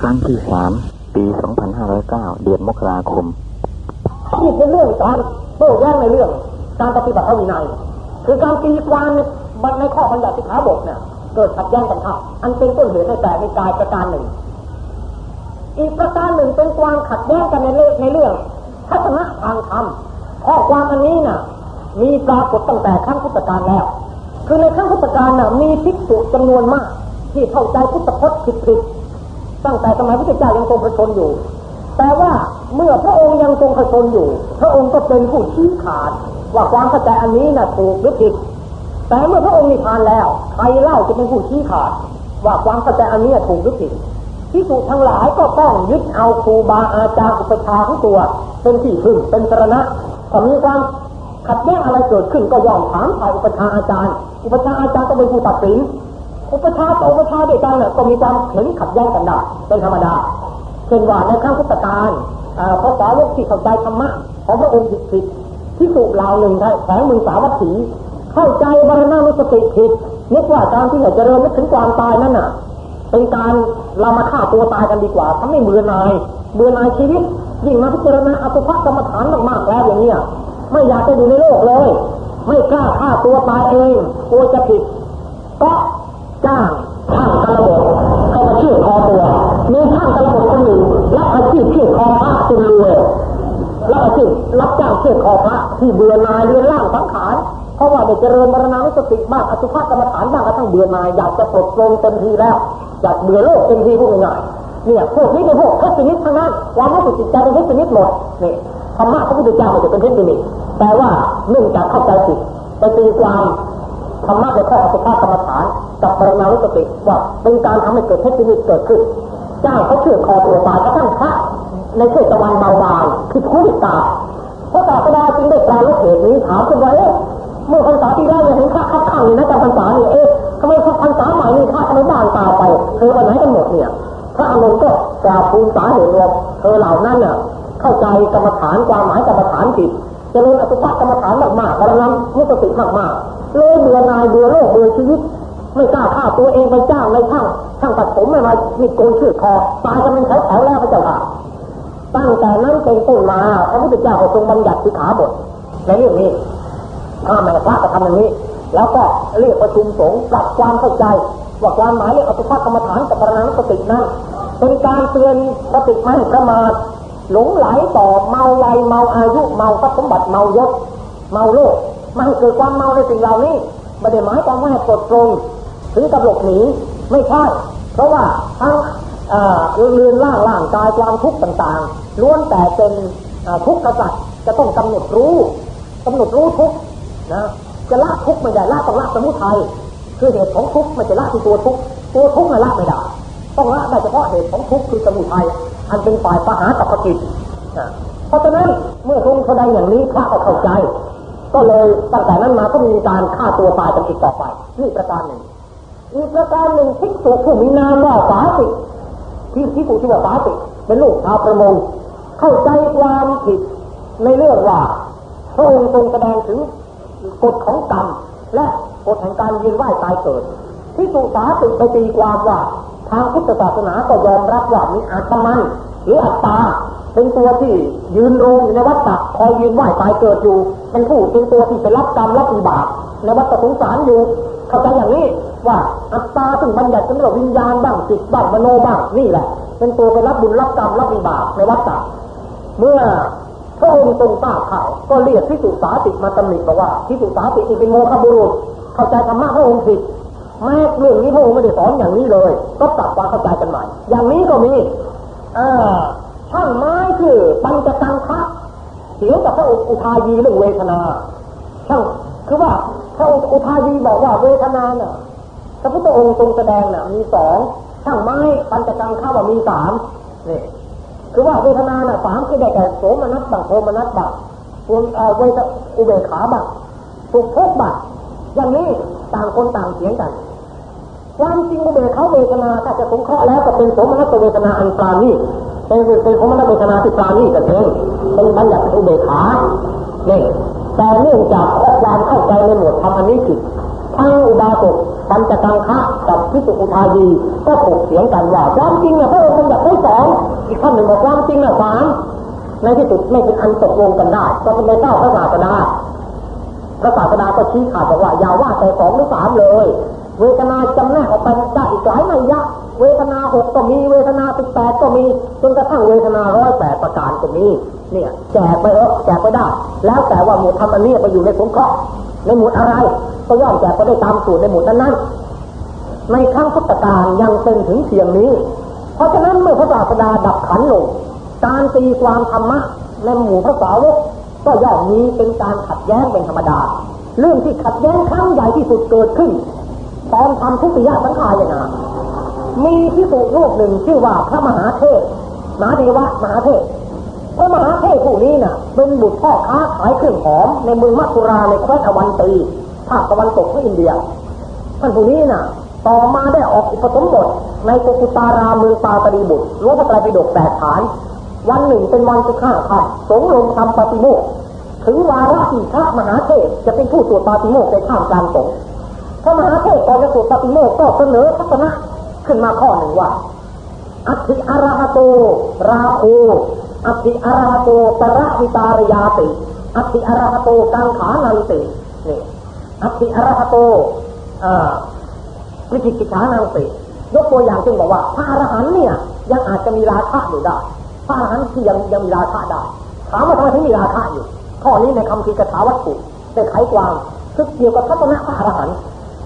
ครั้งที่สามปี2509เดือนมกราคมนี่เป็นเรื่องการโต้แย้งในเรื่อง การปฏิบัติพระวินัยคือการตีความในในข้อบัญญัติสิกขาบทเนี่ยเกิดขัดแย้งกันครับอันเป็นต้นเหตุให้แต่ในกายประการหนึ่ง อีกประการหนึ่งเป็นความขัดแย้งกันในเรื่องในเรื่องทัศนะทางธรรมข้อความอันนี้น่ะ มีปรากฏตั้งแต่ขั้งพุทธกาลแล้ว คือในขั้งพุทธกาลน่ะมีภิกษุจำนวนมาก ที่เข้าใจพุทธพจน์ผิดๆ ตั้งแต่สมัยพระเจ้ายังทรงประชนอยู่ แต่ว่าเมื่อพระองค์ยังทรงประชนอยู่ พระองค์ก็เป็นผู้ชี้ขาด ว่าความเข้าใจอันนี้น่ะถูกหรือผิด แต่เมื่อพระองค์นิพพานแล้วใครเล่าจะเป็นผู้ชี้ขาด ว่าความเข้าใจอันนี้ถูกหรือผิดพิสูจทั้งหลายก็ต้องยึดเอาครูบาอาจารย์อุปชาของตัว เป็นที่พึ่งเป็นสรณะถ้ามีความขัดแย้งอะไรเกิดขึ้นก็ยอมถามถ่ายอุปชาอาจารย์ อุปชาอาจารย์ก็เป็นผู้ตัดสิน อุปชาต่ออุปชาด้วยกันเนี่ยก็มีความเห็นขัดแย้งกันได้เป็นธรรมดาเช่นว่าในข้างพุทธการพระสาวกที่เข้าใจธรรมะของพระองค์ผิดผิดที่สุเหล่าหนึ่งแสงมือสาวัตถีเข้าใจบารณานุสติผิดนึกว่าการที่จะเริญนึกถึงความตายนั่นน่ะ เป็นการเรามาฆ่าตัวตายกันดีกว่าทำให้เบื่อนาย เบื่อนายชีวิต ยิ่งมาพิจารณาอสุภกรรมฐานมากๆแล้วอย่างนี้ไม่อยากจะอยู่ในโลกเลย ไม่กล้าฆ่าตัวตายเองกลัวจะผิด ก็ จ้างช่างกระโดดเข้ามาชื่อคอตัวมีช่างกระโดดคนหนึ่งรับอาชีพชื่อคอพระจนรวยรับอาชีพรับจ้างชื่อคอพระที่เบื่อหน่ายเรียนร่างสังขารเพราะว่าได้เจริญมรณานุสติบ้างอสุภกรรมฐานบ้างกระทั่งเบื่อหน่ายอยากจะปลดปลงเต็มทีแล้วอยากเบื่อโลกเต็มทีพูดง่ายเนี่ยพวกนี้เป็นพวกเทคนิคทั้งนั้นความรู้สึกจิตใจเป็นเทคนิคหมดนี่ธรรมะพระพุทธเจ้ามันจะเป็นเทคนิคแต่ว่าเนื่องจากเข้าใจผิดไปตีความ ธรรมะในข้ออสุภกรรมฐานกับปรมานุสติว่าเป็นการทำให้เกิดเทคนิคเกิดขึ้น เจ้าเขาเชื่อคอตัวตายกระทั่งพระในเทศวันเบาบางคือคู่ตาพระศาสดาจึงได้ปราลบเหตุนี้ถามกันว่าเอ๊ะเมื่อพรรษาที่แล้วเห็นข้าข้าข้างนี่นะจำพรรษาเนี่ยเอ๊ะทำไมพรรษาใหม่นี่ข้าทำไมบ้างตาไปเธอไปไหนกันหมดเนี่ยพระอานนท์ก็กราบทูลสาเหตุว่าเธอเหล่านั้นเนี่ยเข้าใจกรรมฐานความหมายกรรมฐานผิดจะเจริญอสุภกรรมฐานมากๆบารมีมุสติมากๆ เลยเบื่อนายเบื่อโลกเบื่อชีวิต ไม่กล้าฆ่าตัวเองไปจ้างในช่างช่างตัดผมไม่มามีโกนชื่อคอตายกันเป็นแถวๆแล้วพระเจ้าค่ะตั้งแต่นั้นเป็นต้นมาพระพุทธเจ้าทรงบัญญัติสิกขาบทในเรื่องนี้ถ้าแม่พระจะทำอย่างนี้ แล้วก็เรียกประชุมสงฆ์ปรับความเข้าใจว่าความหมายเรื่องอสุภกรรมฐานกับปรณานสตินั้นเป็นการเตือนสติไม่ประมาทหลงไหลต่อเมาวัยเมาอายุเมาทรัพย์สมบัติเมายศเมาโลก ไม่ให้เกิดความเมาในสิ่งเหล่านี้ไม่ได้หมายความว่าให้ปลดปรงถึงกับหลบหนีไม่ใช่ เพราะว่าทั้งเรือนร่างร่างกายความทุกข์ต่างๆล้วนแต่เป็นทุกข์กษัตริย์จะต้องกำหนดรู้กำหนดรู้ทุกข์นะจะละทุกข์ไม่ได้ละต้องละสมุทัยคือเหตุของทุกข์ไม่จะละที่ตัวทุกข์ตัวทุกข์น่ะละไม่ได้ต้องละได้เฉพาะเหตุของทุกข์คือสมุทัยอันเป็นฝ่ายปหาตัปกิจเพราะฉะนั้นเมื่อทรงแสดงอย่างนี้พระก็เข้าใจ ก็เลยตั้งแต่นั้นมาก็มีการฆ่าตัวตายกันอีกต่อไปนี่ประการหนึ่ง อีกประการหนึ่งทิกษุผู้มีนามว่าสาติที่ทิกษุที่อว่าสาติเป็นลูกชาวประมง เข้าใจความผิดในเรื่องว่าพระองค์ทรงแสดงถึงกฎของกรรมและกฎแห่งการยืนไหวตายเกิดที่สุสาติไปตีความว่า ทางพุทธศาสนาก็ยอมรับว่ามีอาตมันหรืออัตตา เป็นตัวที่ยืนรงอยู่ในวัฏฏะคอยยืนไหวตายเกิดอยู่ เป็นผู้เป็นตัวที่ไปรับกรรมรับอิบาตในวัฏสงสารอยู่ เข้าใจอย่างนี้ว่าอัตตาซึ่งบัญญัติสำหรับวิญญาณบ้างจิตบ้างมโนบ้างนี่แหละ เป็นตัวไปรับบุญรับกรรมรับอิบาตในวัฏฏะเมื่อพระองค์ทรงทราบข่าวก็เรียกพิสุสาติมาตำหนิบอกว่าพิสุสาติเป็นโมฆะบุรุษ เข้าใจธรรมะพระองค์ผิดแม้เรื่องนี้พระองค์ไม่ได้สอนอย่างนี้เลย ก็ปรับความเข้าใจกันใหม่ อย่างนี้ก็มีอ่า ช่างไม้คือปัญจกังคะเสียงกับพระอุทายีเรื่องเวทนาช่างคือว่าพระอุทายีบอกว่าเวทนาน่ะพระพุทธองค์ทรงแสดงน่ะ มีสองช่างไม้ปัญจกังคะว่ามีสามนี่คือว่าเวทนาน่ะสามคือได้แก่โสมนัสบังโทมนัสบังเวทอุเบกขาบังสุขทุกบังอย่างนี้ต่างคนต่างเสียงกันความจริงอุเบกขาเวทนาถ้าจะสงเคราะห์แล้วก็เป็นโสมนัสเวทนาอันปราณี เป็นเป็นโสมนัสเวทนาที่ปราณีกันเองเป็นบัญญัติอุเบกขาเนี่ยแต่เนื่องจากความเข้าใจในหมวดธรรมอันนี้ผิดทั้งอุบาสกปัญจกังคะกับพิสุอุทายีก็ถกเสียงกันว่าความจริงเนี่ยพระองค์บัญญัติสองอีกท่านหนึ่งบอกความจริงนะสามในที่สุดไม่เป็นอันตกลงกันได้ ก็เป็นไปเจ้าพระศาสดาพระศาสดาก็ชี้ขาดบอกว่าอย่าว่าแต่สองหรือสามเลย เวทนาจำแนกออกไปได้อีกหลายนัยยะ เวทนาหกก็มีเวทนาสิบแปดก็มีจนกระทั่งเวทนาร้อยแปดประการก็มีเนี่ยแจกไปเออแจกไปได้ แล้วแต่ว่าหมู่ทำอันนี้ไปอยู่ในสงเคราะห์ในหมู่อะไร ก็ย่อมแจกไปได้ตามสูตรในหมู่นั้นนั้นในครั้งพุทธกาลยังเป็นถึงเพียงนี้ เพราะฉะนั้นเมื่อพระศาสดาดับขันลงการตีความธรรมะในหมู่พระสาวกก็ย่อมมีเป็นการขัดแย้งเป็นธรรมดา เรื่องที่ขัดแย้งครั้งใหญ่ที่สุดเกิดขึ้นตอนทำทุติยสังขารอย่างนั้น มีพิสุรูปหนึ่งชื่อว่าพระมหาเทพมหาเทวะมหาเทพพระมหาเทพผู้นี้น่ะ เป็นบุตรพ่อค้าขายเครื่องหอมในเมืองมัทุราในแคว้นอวันตีภาคตะวันตกของอินเดียท่านผู้นี้น่ะ ต่อมาได้ออกอุปสมบทในโกกุตารามเมืองปาตรีบุตรรู้พระไตรปิฎกแปดฐาน วันหนึ่งเป็นวันสุข้าค่ำสงลงทำปฏิโมกข์ถึงวาระที่พระมหาเทพจะเป็นผู้ตรวจปฏิโมกข์ในข้ามกลางสงพระมหาเทพตอนจะตรวจปฏิโมกข์ก็เสนอทัศนะ ขึ้นมาข้อหนึ่งว่าอัติอรหโต ราโคอัติอรหโตตระวิตารยาติอัติอรหโตกังขานันตินี่อัติอรหโตอ่าวิจิกิจานังติยกตัวอย่างเช่นบอกว่า พระอรหันต์เนี่ย ยังอาจจะมีราคะอยู่ได้พระอรหันต์ที่ยังยังมีราคะได้ถามว่าทำไมถึงมีราคะอยู่ ข้อนี้ในคำพีกถาวัตถุได้ไขความคือเกี่ยวกับทัศนะพระอรหันต์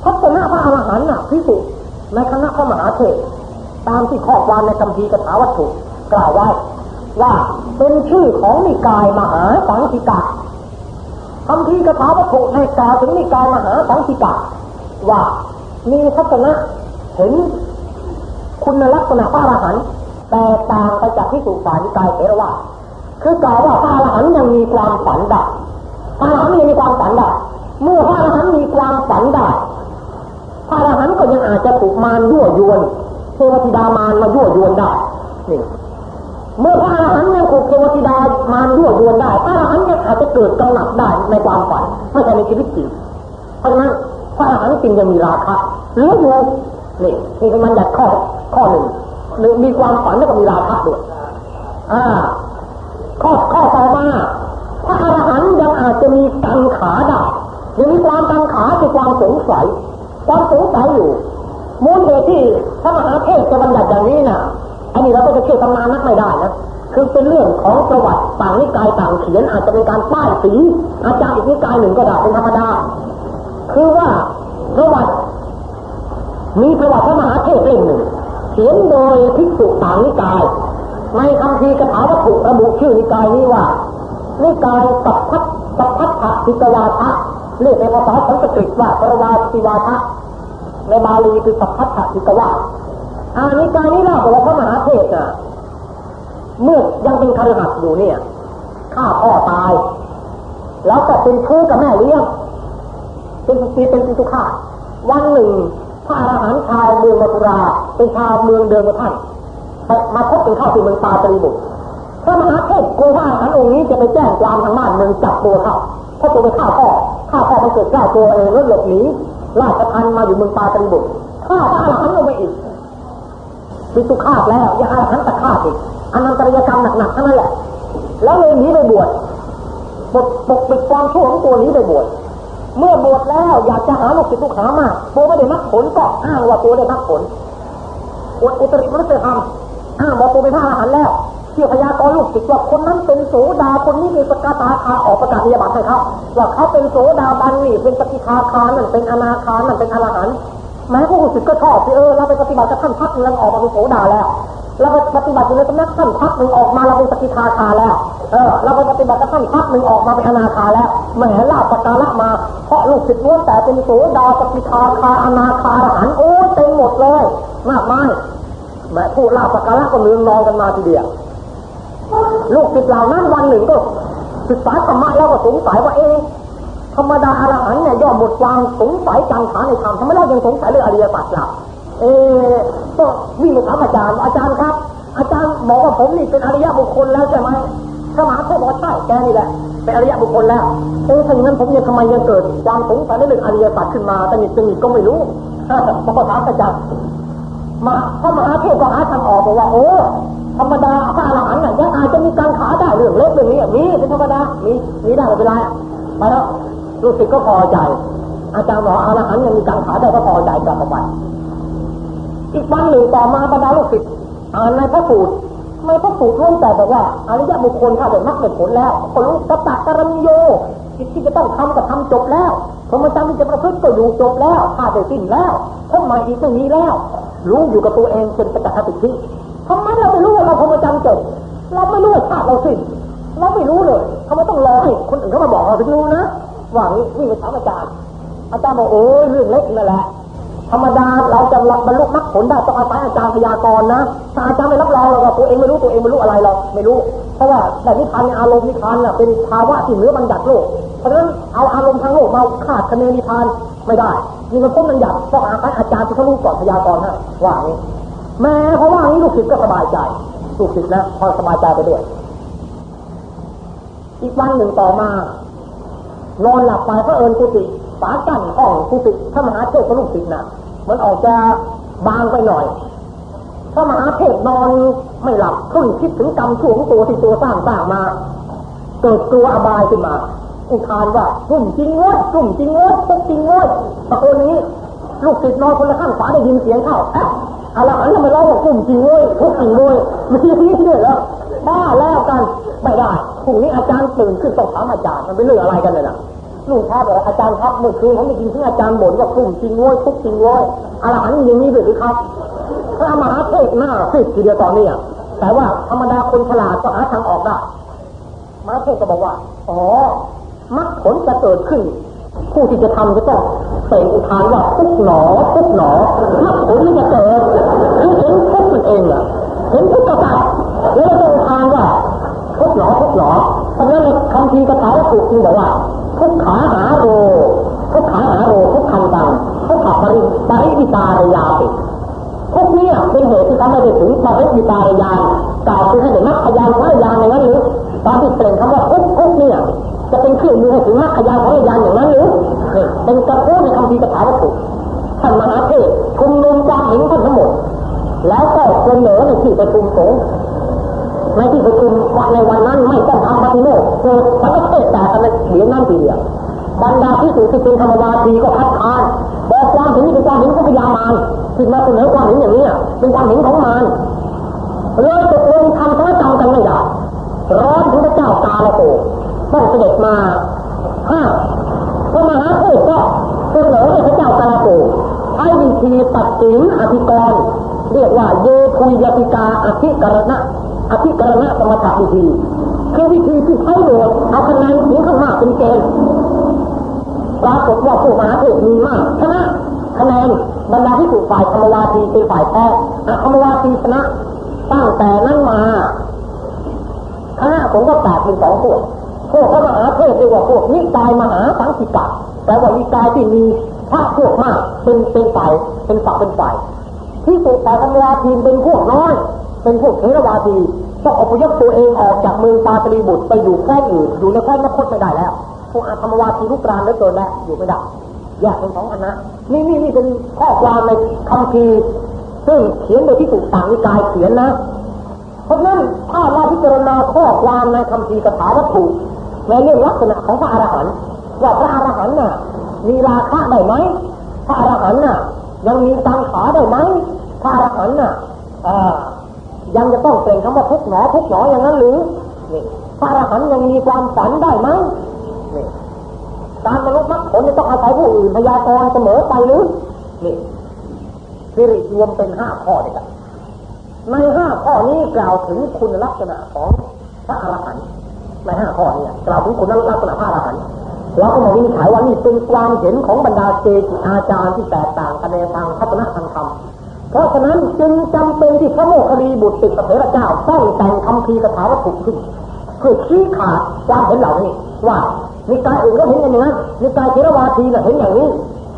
ทัศนะพระอรหันต์น่ะพิสุ ในคณะพระมหาเถรตามที่ข้อความในคำพีกถาวัตถุกล่าวไว้ว่าเป็นชื่อของนิกายมหาสังคิกาคำพีกถาวัตถุในกล่าวถึงนิกายมหาสังคิกาว่ามีทัศนะเห็นคุณลักษณะพระอรหันต์แตกต่างไปจากที่สุฝ่านกายเถรวาคือกล่าวว่าพระอรหันต์ยังมีความฝันได้พระอรหันต์ยังมีความฝันได้เมื่อพระอรหันต์มีความฝันได้ พระอรหันต์ก็ยังอาจจะถูกมารยั่วยวนเทวธิดามารมายั่วยวนได้นี่เมื่อพระอรหันต์ยังถูกเทวธิดามารยั่วยวนได้พระอรหันต์ยังอาจจะเกิดกำหนัดได้ในความฝันไม่ใช่ในชีวิตจริงเพราะฉะนั้นพระอรหันต์จริงยังมีราคะเหลืออยู่นี่นี่คือมันหยัดข้อข้อหนึ่งหรือมีความฝันแล้วก็มีราคะด้วยอ่าข้อข้อต่อมาพระอรหันต์ยังอาจจะมีกังขาได้ยังมีความกังขาคือความสงสัย ความสงสัยอยู่ มูลเหตุที่พระมหาเทพจะบัญญัติอย่างนี้นะอันนี้เราก็จะเชื่อตำนานนักไม่ได้นะคือเป็นเรื่องของประวัติต่างนิกายต่างเขียนอาจจะเป็นการป้ายสี อาจารย์อีกนิกายหนึ่งก็ได้เป็นธรรมดา คือว่าประวัติ มีประวัติพระมหาเทพเล่มหนึ่งเขียนโดยภิกษุต่างนิกายในคำพีกถาวัตถุระบุชื่อนิกายนี้ว่านิกายสัพพัทสัพพัทธติกวาทะ เรียกในภาษาสันสกฤตว่าปรวาติวาทะในบาลีคือสัพพัทธติกวาอานิกายนี้เล่าบอกว่าพระมหาเทพน่ะเมื่อยังเป็นคารหัสอยู่เนี่ยฆ่าพ่อตาย แล้วก็เป็นชู้กับแม่เลี้ยงเป็นปีเป็นปีตุฆาวันหนึ่งพระอรหันต์ชาวเมืองมัทุราเป็นชาวเมืองเดิมกับท่านมาพบเป็นข้าวที่เมืองปาตรีบุตรพระมหาเทพกลัวว่าท่านองค์นี้จะไปแจ้งความทางบ้านเมืองจับตัวเขา เพราตัวไปฆ่าพ่อฆ่าพ่อมันเกิดกล้าตัวเองแล้วหลบหนีราชทันมาอยู่เมืองปาตรีบุตรฆ่าพระอรหันต์ลงไปอีกมีตุฆาตแล้วยังอรหันตะฆาตอีกอนันตริยกรรมหนักๆทั้งนั้นแหละแล้วเลยหนีไปบวชปกปกปิดความชั่วของตัวนี้ไปบวชเมื่อบวชแล้วอยากจะหาลูกศิษย์ลูกหามากตัวไม่ได้มรรคผลก็อ้างว่าตัวได้มรรคผลอวดอุตริมนุษยธรรมอ้างบอกตัวเป็นพระอรหันต์แล้ว ที่พยากรลูกศิษย์ว่าคนนั้นเป็นโสดาคนนี้มีประกาศาคาออกประกาศนิยบัตรให้เขาว่าเขาเป็นโสดาบันนี่เป็นปฏิคาคานั่นเป็นอนาคานั่นเป็นอรหันต์แม้ผู้ศิษย์ก็ชอบที่เออเราไปปฏิบัติกับท่านพักนึงออกมาเป็นโสดาแล้วเราไปปฏิบัติอยู่ในสำนักท่านพักหนึ่งออกมาเราเป็นปฏิคาคาแล้ว เออเราไปปฏิบัติกับท่านพักหนึ่งออกมาเป็นอนาคาแล้วแหมลาบปการะมา เพราะลูกศิษย์ล้วนแต่เป็นโสดาปฏิคาคาอนาคาอรหันต์โอ้เต็มหมดเลยมากมายแหมผู้ลาบปการะก็เนืองนองกันมาทีเดียว ลูกศิษย์เหล่านั้นวันหนึ่งก็ศึกษาธรรมะแล้วก็สงสัยว่าเอ๊ะธรรมดาอรหันเนี่ยย่อมหมดความสงสัยจังขาในธรรมทำไมเรายังสงสัยเรื่องอริยสัจล่ะเอ๊ก็วิ่งไปถามอาจารย์อาจารย์ครับ อาจารย์บอกว่าผมนี่เป็นอริยบุคคลแล้วใช่ไหมพระมหาเทพบอกใช่แกนี่แหละเป็นอริยบุคคลแล้วเอ๊ะถ้าอย่างนั้นผมยังทำไมยังเกิดความสงสัยในเรื่องอริยสัจขึ้นมาแต่นิดจะนิดก็ไม่รู้มาถามอาจารย์มาพระมหาเทพก็หาทางออกบอกว่าโอ้ ธรรมดาพระอรหันต์น่ยังอาจจะมีการขาได้เรื่องเล็กเรื่องนี้มีเป็นธรรมดามีมีได้ไม่เป็นไรไปแล้วลูกศิษย์ก็พอใจ อาจารย์บอกอรหันต์ยังมีการขาได้ก็พอใจกลับไปอีกวันหนึ่งต่อมาบรรดาลูกศิษย์อ่านในพระสูตรในพระสูตรล้วนแต่บอกว่าอริยบุคคลถ้าได้มรรคได้ผลแล้วคนรู้กระตักกระมโยกิจที่จะต้องทำก็ทำจบแล้วพรหมจรรย์ที่จะประพฤติก็อยู่จบแล้วข้าได้สิ้นแล้วทำไมอีกไม่มีแล้ว รู้อยู่กับตัวเองเป็นประจักษ์ติที่ ทำไมเราไม่รู้ว่าเราพรหมจรรย์จบเราไม่รู้ว่าชาติเราสิ้นเราไม่รู้เลยทำไมต้องรอให้คนอื่นเขามาบอกเราถึงรู้นะหว่างี้วิ่งไปถามอาจารย์ อาจารย์บอกโอ้ยเรื่องเล็กนั่นแหละ ธรรมดาเราจะบรรลุมรรคผลได้ต้องอาศัยอาจารย์พยากรณ์นะถ้าอาจารย์ไม่รับรองเราตัวเองไม่รู้ตัวเองไม่รู้อะไรเราไม่รู้ เพราะว่าแต่นิพพานในอารมณ์นิพพานเป็นภาวะที่เหนือบัญญัติโลก เพราะฉะนั้นเอาอารมณ์ทางโลกมาขาดคะแนนนิพพานไม่ได้นี่มันพ้นบัญญัติต้องอาศัยอาจารย์ที่เขารู้ก่อนพยากรณ์ให้ว่างี้ แม้เพราะว่างี้ลูกศิษย์ก็สบายใจ ลูกศิษย์นะพอสบายใจไปด้วย อีกวันหนึ่งต่อมา นอนหลับไปพระเอิญกุฏิฝากั้นห้องกุฏิถ้ามหาเทพกับลูกศิษย์นะมันออกจะบางไปหน่อยถ้ามหาเทพนอนไม่หลับขึ้นคิดถึงกรรมชั่วของตัวที่ตัวสร้างสร้างมา เกิดกลัวอบายขึ้นมา อุทานว่ารุ่มจริงเว้ยรุ่มจริงเว้ยตุกจริงเว้ยตะโกนนี้ ลูกศิษย์นอนคนละข้างฝาได้ยินเสียงเข้าเอ๊ะ อะไรหันมาร้องว่ารุ่มจริงเว้ยทุกจริงเว้ยมีที่นี่ด้วยเหรอบ้าแล้วกันไม่ได้พรุ่งนี้อาจารย์ตื่นขึ้นต้องถามอาจารย์มันเป็นเรื่องอะไรกันเลยนะลูกค้าบอกอาจารย์ครับเมื่อคืนผมได้ยินที่อาจารย์บ่นว่ารุ่มจริงเว้ยทุกจริงเว้ยอะไรหันอย่างนี้ด้วยหรือครับพระมหาเทศหน้าสิทีเดียวตอนนี้แต่ว่าธรรมดาคนฉลาดก็หาทางออกได้มหาเทศก็บอกว่าอ๋อมรรคผลจะเกิดขึ้น ผู้ที่จะทำจะต้องเป่งอุทานว่าทุกหนอทุกหนอมรรคผลนี่จะเกิดคือเห็นทุกมันเองอะเห็นทุกกระตักแล้วก็อุทานว่าทุกหนอทุกหนอเพราะนั้นคำพีกระถาถูกจึงบอกว่าทุกขาหาโรทุกขาหาโรทุกคันตังทุกขาปริปริวิตารยาติพวกนี้เป็นเหตุที่ทำให้ได้ถึงปริวิตารยานกล่าวคือให้เห็กนมรรคยานพยานอย่างนั้นหรือตอนที่เปล่งคำว่าทุกทุกเนี่ย จะเป็นเครื่องมือให้ถึงมรรคยานพระยานอย่างนั้นหรือเป็นกระโู้ในคำพีกถาวัตถุท่านมหาเทศชุมนุมความเห็นท่านทั้งหมด แล้วก็เสนอในที่ประชุมสงฆ์ในที่ประชุมวันในวันนั้นไม่ต้องทำปฏิโมกข์เกิดสังฆเทศแต่กันในเดียวนั้นทีเดียวบรรดาที่สุที่เป็นธรรมวาทีก็คัดค้านบอกความเห็นนี้เป็นความเห็นของพญามารที่มาเสนอความเห็นอย่างนี้เป็นความเห็นของมารเลยตกลงทำธุรกรรมกันไม่ได้ร้อนถึงพระเจ้ากาลโก ต้องเสด็จมาห้าพระมหาเทพก็เสนอให้พระเจ้ากาลโกใช้วิธีตัดสินอธิกรณ์เรียกว่าเยพุยติกาอธิกรณะอธิกรณะสมถะวิธีคือวิธีที่ใช้โหวตเอาคะแนนเสียงข้างมากเป็นเกณฑ์ปรากฏว่าผู้มหาเทพมีมากชนะคะแนนบรรดาที่ถูกฝ่ายธรรมวาทีเป็นฝ่ายแพ้ธรรมวาทีชนะตั้งแต่นั้นมาคณะผมก็แตกเป็นสองพวกพ วกพระมหาเทพเรียกว่าพวกนิกายมหาสังคิกะแต่ว่านิกายที่มีพระพวกมากเป็นเป็นฝ่ายเป็นฝักเป็นฝ่ายที่สุดแต่ธรรมวาทีเป็นพวกน้อย เป็นพวกเทรวาทีต้องอพยพตัวเองออกจากเมืองปาตรีบุตรไปอยู่แค่อื่นอยู่ในแค่นครไม่ได้แล้วพวกอาธรรมวาทีลุกรานแล้วเกินแล้วอยู่ไม่ได้แยกเป็นสองคณะนี่นี่นี่เป็นข้อความในคำพีซึ่งเขียนโดยที่ถูกต่างนิกายเขียนนะ เพราะนั้นถ้าเราพิจารณาข้อความในคำพีคาถาวัตถุ ในเรื่องลักษณะของพระอรหันต์ว่าพระอรหันต์น่ะ มีราคะได้ไหมพระอรหันต์น่ะ ยังมีตังขาได้ไหมพระอรหันต์น่ะยังจะต้องเป็นคำว่าทุกหนอทุกหนออย่างนั้นหรือนี่พระอรหันต์ยังมีความฝันได้ไหมนี่การบรรลุมรรคผลจะต้องอาศัยผู้อื่นพยากรณ์เสมอไปหรือนี่สิริรวมเป็นห้าข้อเดียกันในห้าข้อนี้กล่าวถึงคุณลักษณะของพระอรหันต์ ในห้าข้อนี้กล่าวถึงคุณลักษณะพระอรหันต์เราก็มาวินิจฉัยว่านี่เป็นความเห็นของบรรดาเจจิอาจารย์ที่แตกต่างกันในทางทัศนะทางธรรมเพราะฉะนั้นจึงจำเป็นที่พระโมคคัลลีบุตรติดเถระเจ้าต้องแต่งคำพีคาถาวัตถุขึ้นเพื่อชี้ขาดความเห็นเหล่านี้ว่านิกายอื่นก็เห็นอย่างนั้นนิกายเทรวาทีน่ะเห็นอย่างนี้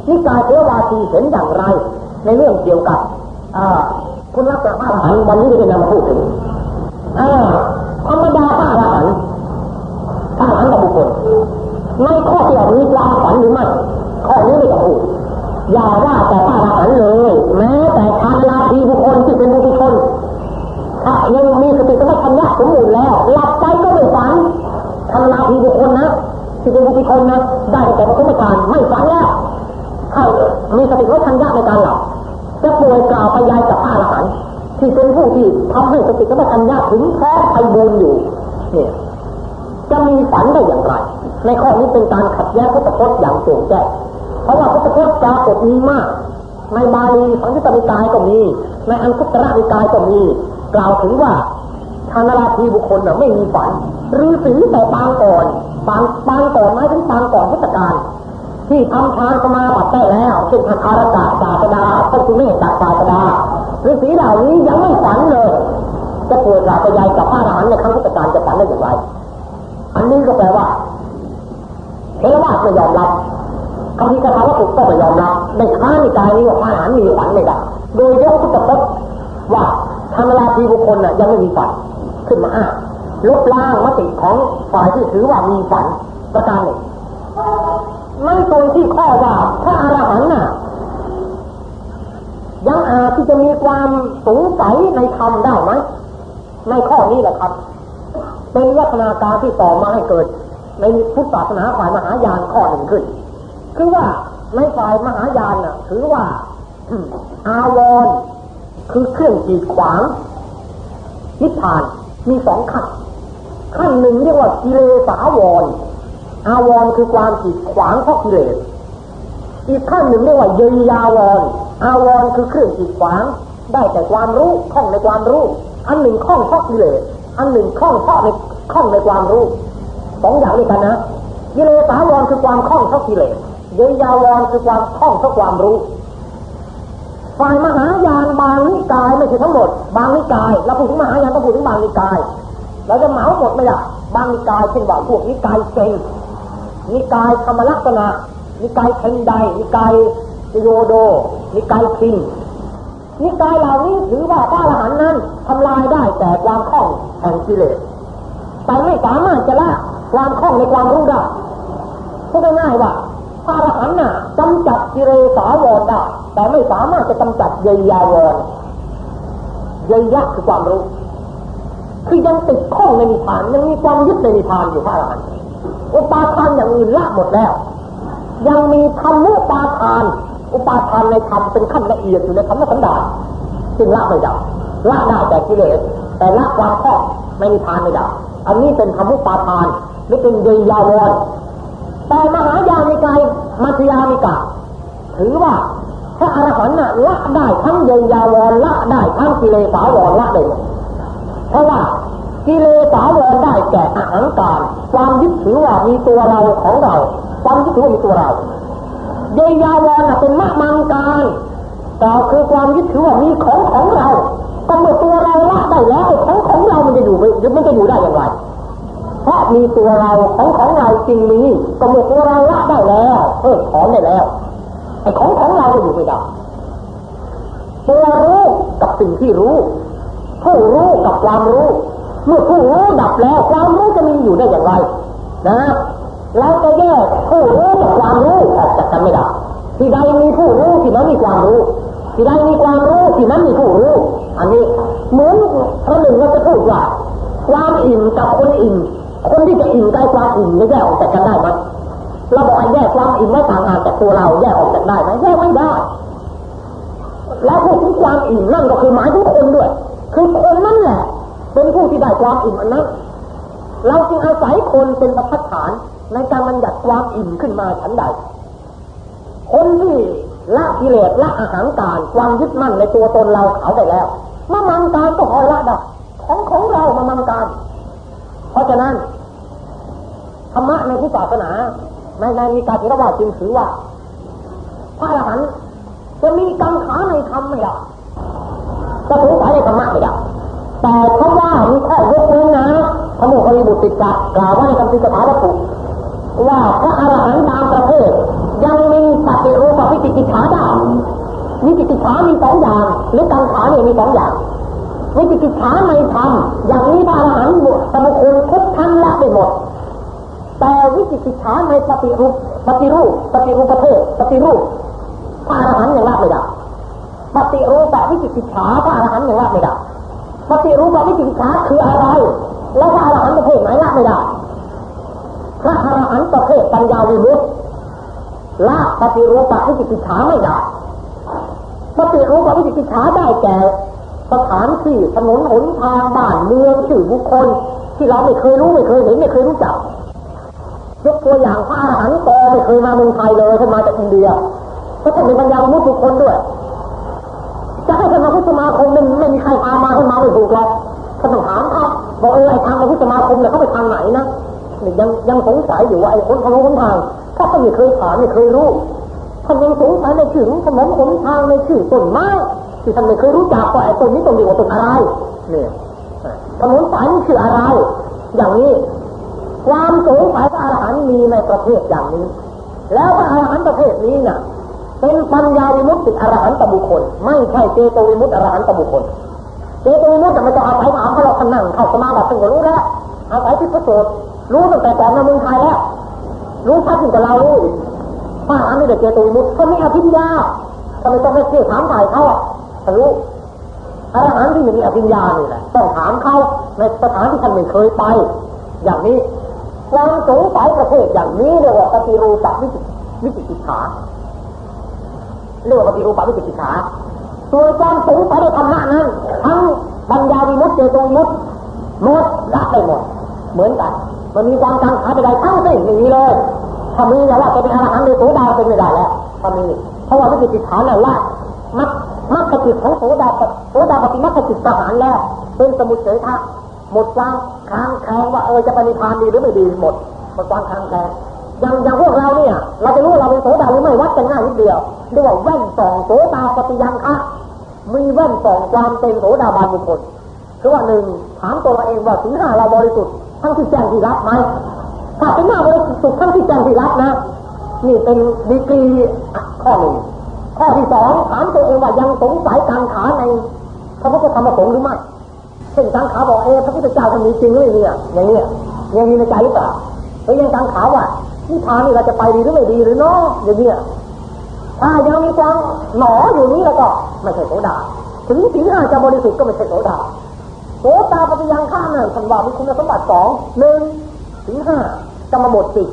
นิกายเทรวาทีเห็นอย่างไร ในเรื่องเกี่ยวกับคุณลักษณะพระอรหันต์วันนี้จะนำมาพูดถึงธรรมดาพระอรหันต์ พระอรหันต์กับบุคคลในข้อที่มีความฝันหรือไม่ข้อนี้ไม่ต้องพูดอย่าว่าแต่พระอรหันต์เลย แม้แต่ทางลาทีบุคคลที่เป็นบุคคลถ้ายังมีสติสมบูรณ์แล้วหลับไปก็ไม่ฝันทำลาภีบุคคลนะที่เป็นบุคคลนะได้แต่ปฐมฌานไม่ฝันแล้วเขามีสติวัชัญญะในการหลับจะป่วยกล่าวไปยายกับพระอรหันต์ที่เป็นผู้ที่ทำให้สติวัชัญญะถึงแท้ไพบูรณ์อยู่ เนี่ย จะมีฝันได้อย่างไร ในข้อนี้เป็นการขัดแย้งพุทธพจน์อย่างโจ่งแจ้งเพราะว่าพุทธพจน์ปรากฏมีมาก ในบาลีสังยุตติกายก็มี ในอังคุตระนิกายก็มี กล่าวถึงว่าทานราภีบุคคลน่ะไม่มีฝันหรือสีแต่ปางก่อนปางปางก่อนหมาถึงปางก่อนพุทธกาลที่ทำฌานสมาบัติได้แล้วเช่นท่านอารากาศาสดาท่านสุเมธจากศาสดาหรือสีเหล่านี้ยังไม่ฝันเลย จะป่วยกราบยายกับพระอรหันต์ในครั้งพุทธกาลจะฝันได้อย่างไร อันนี้ก็แปลว่าเทรวาสไม่ยอมรับคำที่กระทำว่าถูกต้องไม่ยอมรับในค้าในกายนี้ว่าระอรหันมีฝันไม่ได้โดยยกพุทธพจน์ว่าธรรมราพีบุคคลน่ะยังไม่มีฝันขึ้นมาอ้าลบล้างมติของฝ่ายที่ถือว่ามีฝันประการหนึ่งไม่ตรงที่ข้อว่าพระอรหันต์น่ะยังอาจที่จะมีความสงสัยในธรรมได้ไหมในข้อนี้แหละครับ เป็นวัฒนาการที่ต่อมาให้เกิด ในพุทธศาสนาฝ่ายมหายานข้อหนึ่งขึ้น คือว่าในฝ่ายมหายานน่ะ ถือว่าอาวรคือเครื่องกีดขวางนิพพานมีสองขั้นขั้นหนึ่งเรียกว่ากิเลสาวรอาวรคือความกีดขวางเพราะกิเลสอีกขั้นหนึ่งเรียกว่าเยียาวรอาวรคือเครื่องกีดขวาง ได้แต่ความรู้ข้องในความรู้ อันหนึ่งข้องเพราะกิเลส อันหนึ่งข้องเพราะในข้องในความรู้สองอย่างด้วยกันนะกิเลสาวรคือความข้องเพราะกิเลสเยยาวรคือความข้องเพราะความรู้ฝ่ายมหายานบางนิกายไม่ใช่ทั้งหมด บางนิกายเราพูดถึงมหายานต้องพูดถึงบางนิกายเราจะเหมาหมดไม่ได้บางนิกายเช่นว่าพวกนิกายเซงนิกายธรรมลักษณะนิกายเทนไดนิกายโยโด นิกายคิง นิกายเหล่านี้ถือว่าพระอรหันต์นั้นทำลายได้แต่ความคล่องแห่งกิเลสแต่ไม่สามารถจะละความคล่องในความรู้ได้พูดง่ายๆว่าพระอรหันต์น่ะกำจัดกิเลสาวรได้แต่ไม่สามารถจะกำจัดเยยาวรเยยะคือความรู้ คือยังติดข้องในนิพพานยังมีความยึดในนิพพานอยู่พระอรหันต์อุปาทานอย่างอื่นละหมดแล้ว ยังมีธรรมุปาทาน อุปาทานในธรรมเป็นขั้นละเอียดอยู่ในธรรมสันดานซึ่งละไม่ได้ละได้แต่กิเลสแต่ละความครอบไม่มีทานไม่ได้อันนี้เป็นธรรมุปาทานหรือเป็นเยยาวรแต่มหายานิกายมัธยานิกาถือว่าพระอรหันต์น่ะละได้ทั้งเยยาวรละได้ทั้งกิเลสาวรละได้เพราะว่ากิเลสาวรได้แก่อาหารการความยึดถือว่ามีตัวเราของเราความยึดถือว่ามีตัวเรา เยยาวรเป็นมะมังการกล่าวคือความยึดถือว่ามีของของเราก็เมื่อตัวเราละได้แล้วของของเรามันจะอยู่มันจะอยู่ได้อย่างไรเพราะมีตัวเราของของเราจริงมีก็เมื่อตัวเราละได้แล้วเออถอนได้แล้วไอ้ของของเราจะอยู่ไม่ได้ตัวรู้กับสิ่งที่รู้ผู้รู้กับความรู้ เมื่อผู้รู้ดับแล้ว ความรู้จะมีอยู่ได้อย่างไรนะ เราจะแยกผู้รู้กับความรู้ออกจากกันไม่ได้ที่ใดมีผู้รู้ที่นั้นมีความรู้ ที่ใดมีความรู้ที่นั้นมีผู้รู้ อันนี้เหมือนพระหนึ่งเราจะพูดว่าความอิ่มกับคนอิ่มคนที่จะอิ่มได้ความอิ่มจะแยกออกจากกันได้ไหมเราบอกแยกความอิ่มไม่ต่างหากจากตัวเราแยกออกจากได้ไหมแยกไม่ได้แล้วพูดถึงความอิ่มนั่นก็คือหมายถึงคนด้วย คือคนนั่นแหละ เป็นผู้ที่ได้ความอิ่มอันนั้น เราจึงอาศัยคนเป็นประพัดฐาน ในการบัญญัติความอิ่มขึ้นมาฉันใด คนที่ละกิเลสละอาหารการความยึดมั่นในตัวตนเราเขาได้แล้วมามังการก็พอยละได้ของของเรามามังการ เพราะฉะนั้นธรรมะในพุทธศาสนาในในมีการเทรวาจึงถือว่าพระอรหันต์จะมีกังขาในธรรมไม่ได้จะสงสัยในธรรมะไม่ได้แต่เพราะว่ามีข้อยกเว้นนะพระโมคคัลลบุตรติกะกล่าวว่าในคำพิสถาวัตถุ ว่าพระอรหันต์บางประเภทยังมีปฏิรูปวิจิกิจฉาได้วิจิกิจฉามีสองอย่าง หรือกังขาเนี่ยมีสองอย่างวิจิกิจฉาในธรรมอย่างนี้พระอรหันต์สมุคคลทุกท่านละได้หมด แต่วิจิกิจฉาในปฏิรูปปฏิรูปปฏิรูปประเทศปฏิรูปพระอรหันต์ยังละไม่ได้ปฏิรูปแบบวิจิกิจฉาพระอรหันต์ยังละไม่ได้ปฏิรูปแบบวิจิกิจฉาคืออะไร แล้วพระอรหันต์ประเภทไหนละไม่ได้ ระอรหันต์ประเภทปัญญาวิมุตติละปฏิรูปวิจิกิจฉาไม่ได้ปฏิรูปวิจิกิจฉาได้แก่สถานที่ถนนหนทางบ้านเมืองชื่อบุคคล ที่เราไม่เคยรู้ไม่เคยเห็นไม่เคยรู้จักยกตัวอย่างพระอรหันต์กอไม่เคยมาเมืองไทยเลยท่านมาจากอินเดียก็ต้องมีปัญญาวิมุตติบุคคลด้วย จะให้ท่านมาพุทธมาคมนึงไม่มีใครพามาท่านมาไม่ถูกหรอกท่านต้องถามเขาบอกเออไอ้ทางมาพุทธมาคมเนี่ยเขาไปทางไหนนะ ยังยังสงสัยอยู่ว่าไอ้คนเขารู้คนทางถ้าเขาไม่เคยถามไม่เคยรู้ท่านยังสงสัยในชื่อถนนหนทางในชื่อต้นไม้ที่ท่านไม่เคยรู้จักว่าไอ้ต้นนี้ต้นนี้ว่าต้นอะไรเนี่ยถนนสายนี้คืออะไร อย่างนี้ ความสงสัยพระอรหันต์มีในประเภทอย่างนี้ แล้วพระอรหันต์ประเภทนี้น่ะ เป็นปัญญาวิมุตติอรหันตบุคคล ไม่ใช่เจโตวิมุตติอรหันตบุคคลเจโตวิมุตติไม่ต้องอาศัยถามเขาเราขนั่งเข้าสมาบัติถึงก็รู้แล้วอาศัยที่พระสูตร รู้ตั้งแต่ก่อนในเมืองไทยแล้ว รู้ชัดถึงกับเรารู้อีกพระอรหันต์นี่เด็กเจโตวิมุตเขาไม่อภิญญาทำไมต้องไปเชื่อถามถ่ายเขาอะเขารู้อรหันต์ที่มีอภิญญานี่แหละต้องถามเขาในสถานที่ท่านไม่เคยไป อย่างนี้ความสงสัยประเภทอย่างนี้เรียกว่าปฏิรูปวิจิวิจิกิจฉาเรียกว่าปฏิรูปวิจิกิจฉาส่วความสงสัยในธรรมะนั้นทั้งปัญญาวิมุตติเจตวิมุตติหมดละไปหมด เหมือนกัน มันมีความกังขาไปใดทั้งสิ้นไม่มีเลยถ้ามีอย่าว่าจะเป็นอรหันต์ในโสดาเป็นไม่ได้แล้วถ้ามีเพราะว่าวิจิกิจฉานั่นละมักมักขจิตของโสดาโสดาปฏิมักขจิตประหารแล้วเป็นสมุทเฉยทะหมดความค้างแคงว่าเออจะปฏิพานดีหรือไม่ดีหมดหมดความค้างแคงอย่างอย่างพวกเราเนี่ย เราจะรู้เราเป็นโสดาหรือไม่วัดกันง่ายนิดเดียวเรียกว่าแว่นส่องโสดาปฏิยังคะมีแว่นส่องความเป็นโสดาบันบุคคลคือว่าหนึ่งถามตัวเราเองว่าถึงห้าเราบริสุทธิ์ ทั้งที่แจ้งที่รับไหมถ้าเป็นหน้าบริสุทธิ์ทั้งที่แจ้งที่รับนะนี่เป็นดีกรีข้อหนึ่งข้อที่สองถามตัวเองว่ายังสงสัยกังขาในพระพุทธธรรมสงค์หรือไม่เช่นกังขาบอกเออพระพุทธเจ้าจะมีจริงหรือไม่เนี่ยอย่างเนี้ยยังมีในใจหรือเปล่าหรือยังกังขาว่านิพพานนี่เราจะไปดีหรือไม่ดีหรือเนาะอย่างเนี้ยถ้ายังมีความหนออยู่นี้แล้วก็ไม่ใช่โสดาถึงถึงห้าจะบริสุทธิ์ก็ไม่ใช่โสดา โสตาปฏิยังข้านั่นท่านว่ามีคุณสมบัติสองหนึ่งถึงห้ากรรมบทสิ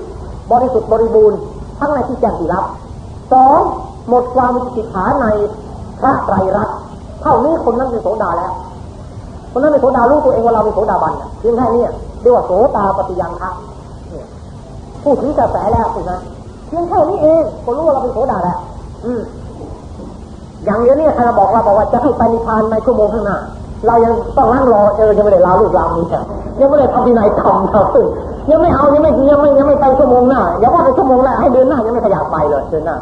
บริสุทธิ์บริบูรณ์ทั้งในที่แจ้งที่รับสองหมดความมีจิตฐานในพระไตรรักษ์เท่านี้คนนั้นเป็นโสดาแล้ว คนนั้นเป็นโสดารู้ตัวเองว่าเราเป็นโสดาบันเพียงแค่นี้เรียกว่าโสตาปฏิยังคะพูดถึงกระแสแล้วถูกไหมเพียงแค่นี้เองก็รู้ว่าเราเป็นโสดาแล้วอืมอย่างเดียวนี่ใครมาบอกเราบอกว่าจะให้ไปนิพพานในชั่วโมงข้างหน้า เรายังต้องนั่งรอเออยังไม่ได้ลาลูกลามีแต่ยังไม่ได้ทำที่ไหนทำเราซึ่งยังไม่เอายังไม่ยังไม่ยังไม่ไปชั่วโมงหน้าอย่าว่าไปชั่วโมงแรกให้เดือนหน้ายังไม่ขยับไปเลยเดือนหน้า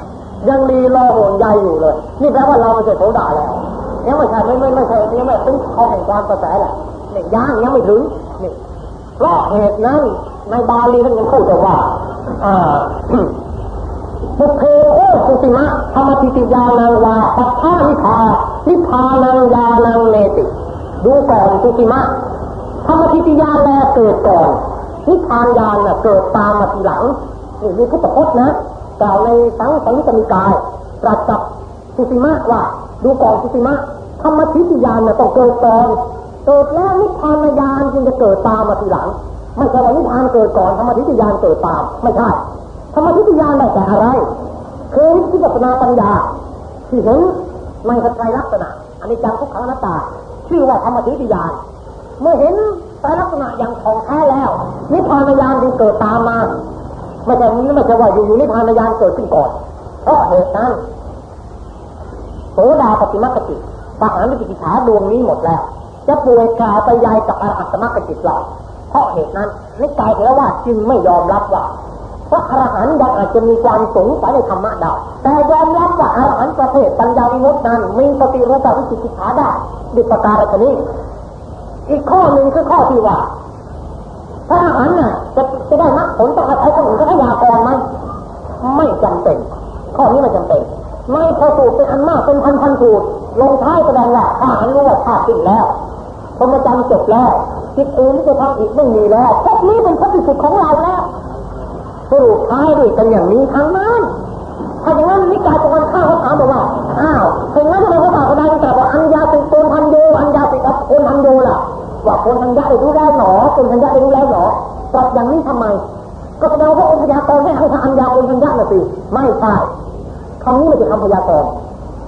ยังรีรอห่วงใยอยู่เลย นี่แปลว่าเราไม่ใช่โสดาแล้วยังไม่ใช่ไม่ไม่ไม่ใช่ยังไม่ถึงข้อแห่งความกระแสแหละนี่ย่างยังไม่ถึงนี่เพราะเหตุนั้นในบาลีท่านยังพูดว่าอ่าบุเพโอสุติมะธรรมติติยานังวาปัฏฐานิพานิพานังยานังเนติ ดูก่อนสุติมะธรรมติติยาแลเกิดก่อนนิพานญาณน่ะเกิดตามมาทีหลังนี่มีพุทธพจน์นะกล่าวในสังสังสมิกายตรัสกับสุติมะว่า ดูก่อนสุติมะธรรมทิฏฐิยานน่ะต้องเกิดก่อนเกิดแล้วนิพพานญาณจึงจะเกิดตามมาทีหลังไม่ใช่ว่านิพพานเกิดก่อนธรรมทิฏฐิยานเกิดตามไม่ใช่ธรรมทิฏฐิยานได้แต่อะไรคือวิปัสนาปัญญาที่เห็นในไตรลักษณะอันนี้จังทุกขังนัตตา ชื่อว่าธรรมทิฏฐิยานเมื่อเห็นไตรลักษณะอย่างของแท้แล้วนิพพานญาณจึงเกิดตามมาไม่ใช่ไม่ใช่ว่าอยู่ๆนิพพานญาณเกิดขึ้นก่อนเพราะเหตุนั้นโสดาปฏิมาคติปะหารวิจิกิจฉาดวงนี้หมดแล้ว จะป่วยกายไปยายกับอรหัตมรรคจิตเราเพราะเหตุนั้นนิกายเถรวาทจึงไม่ยอมรับว่า พระอรหันต์ยังอาจจะมีความสงสัยในธรรมะได้แต่ยอมรับว่าอรหันต์ประเภทปัญญาวิมุตตินั้นมีสติรู้จักวิจิกิจฉาได้ดิปการชนี้ อีกข้อหนึ่งคือข้อที่ว่าพระอรหันต์น่ะจะจะได้มรรคผลต้องอาศัยคนอื่นก็พยากรไหมไม่จำเป็น ข้อนี้ไม่จำเป็นไม่พอสูตรเป็นอันมากเป็นพันพันสูตรลงท้ายแสดงว่าทหารรู้ว่าชาติสิ้นแล้วพรมจรรย์จบแล้วจิตอื่นที่จะทำอีกไม่มีแล้วพวกนี้เป็นพระที่สุดของเราแล้ว สรุปท้ายด้วยกันอย่างนี้ทั้งนั้นถ้าอย่างนั้นนิกายตะวันข้าเขาถามบอกว่าอ้าวถึงนั้นทำไมเขาถามเขาได้แต่ว่าอัญญาติโกนพันโยอัญญาติกับโกนพันโยล่ะว่าคนทัญญาได้รู้แล้วหนอคนทัญญาได้รู้แล้วหนอตรัสอย่างนี้ทำไม ก็แสดงว่าองค์พยากรณ์ให้ให้ทางยาคนทัญญาน่ะสิไม่ใช่คำนี้ไม่ใช่คำพยากรณ์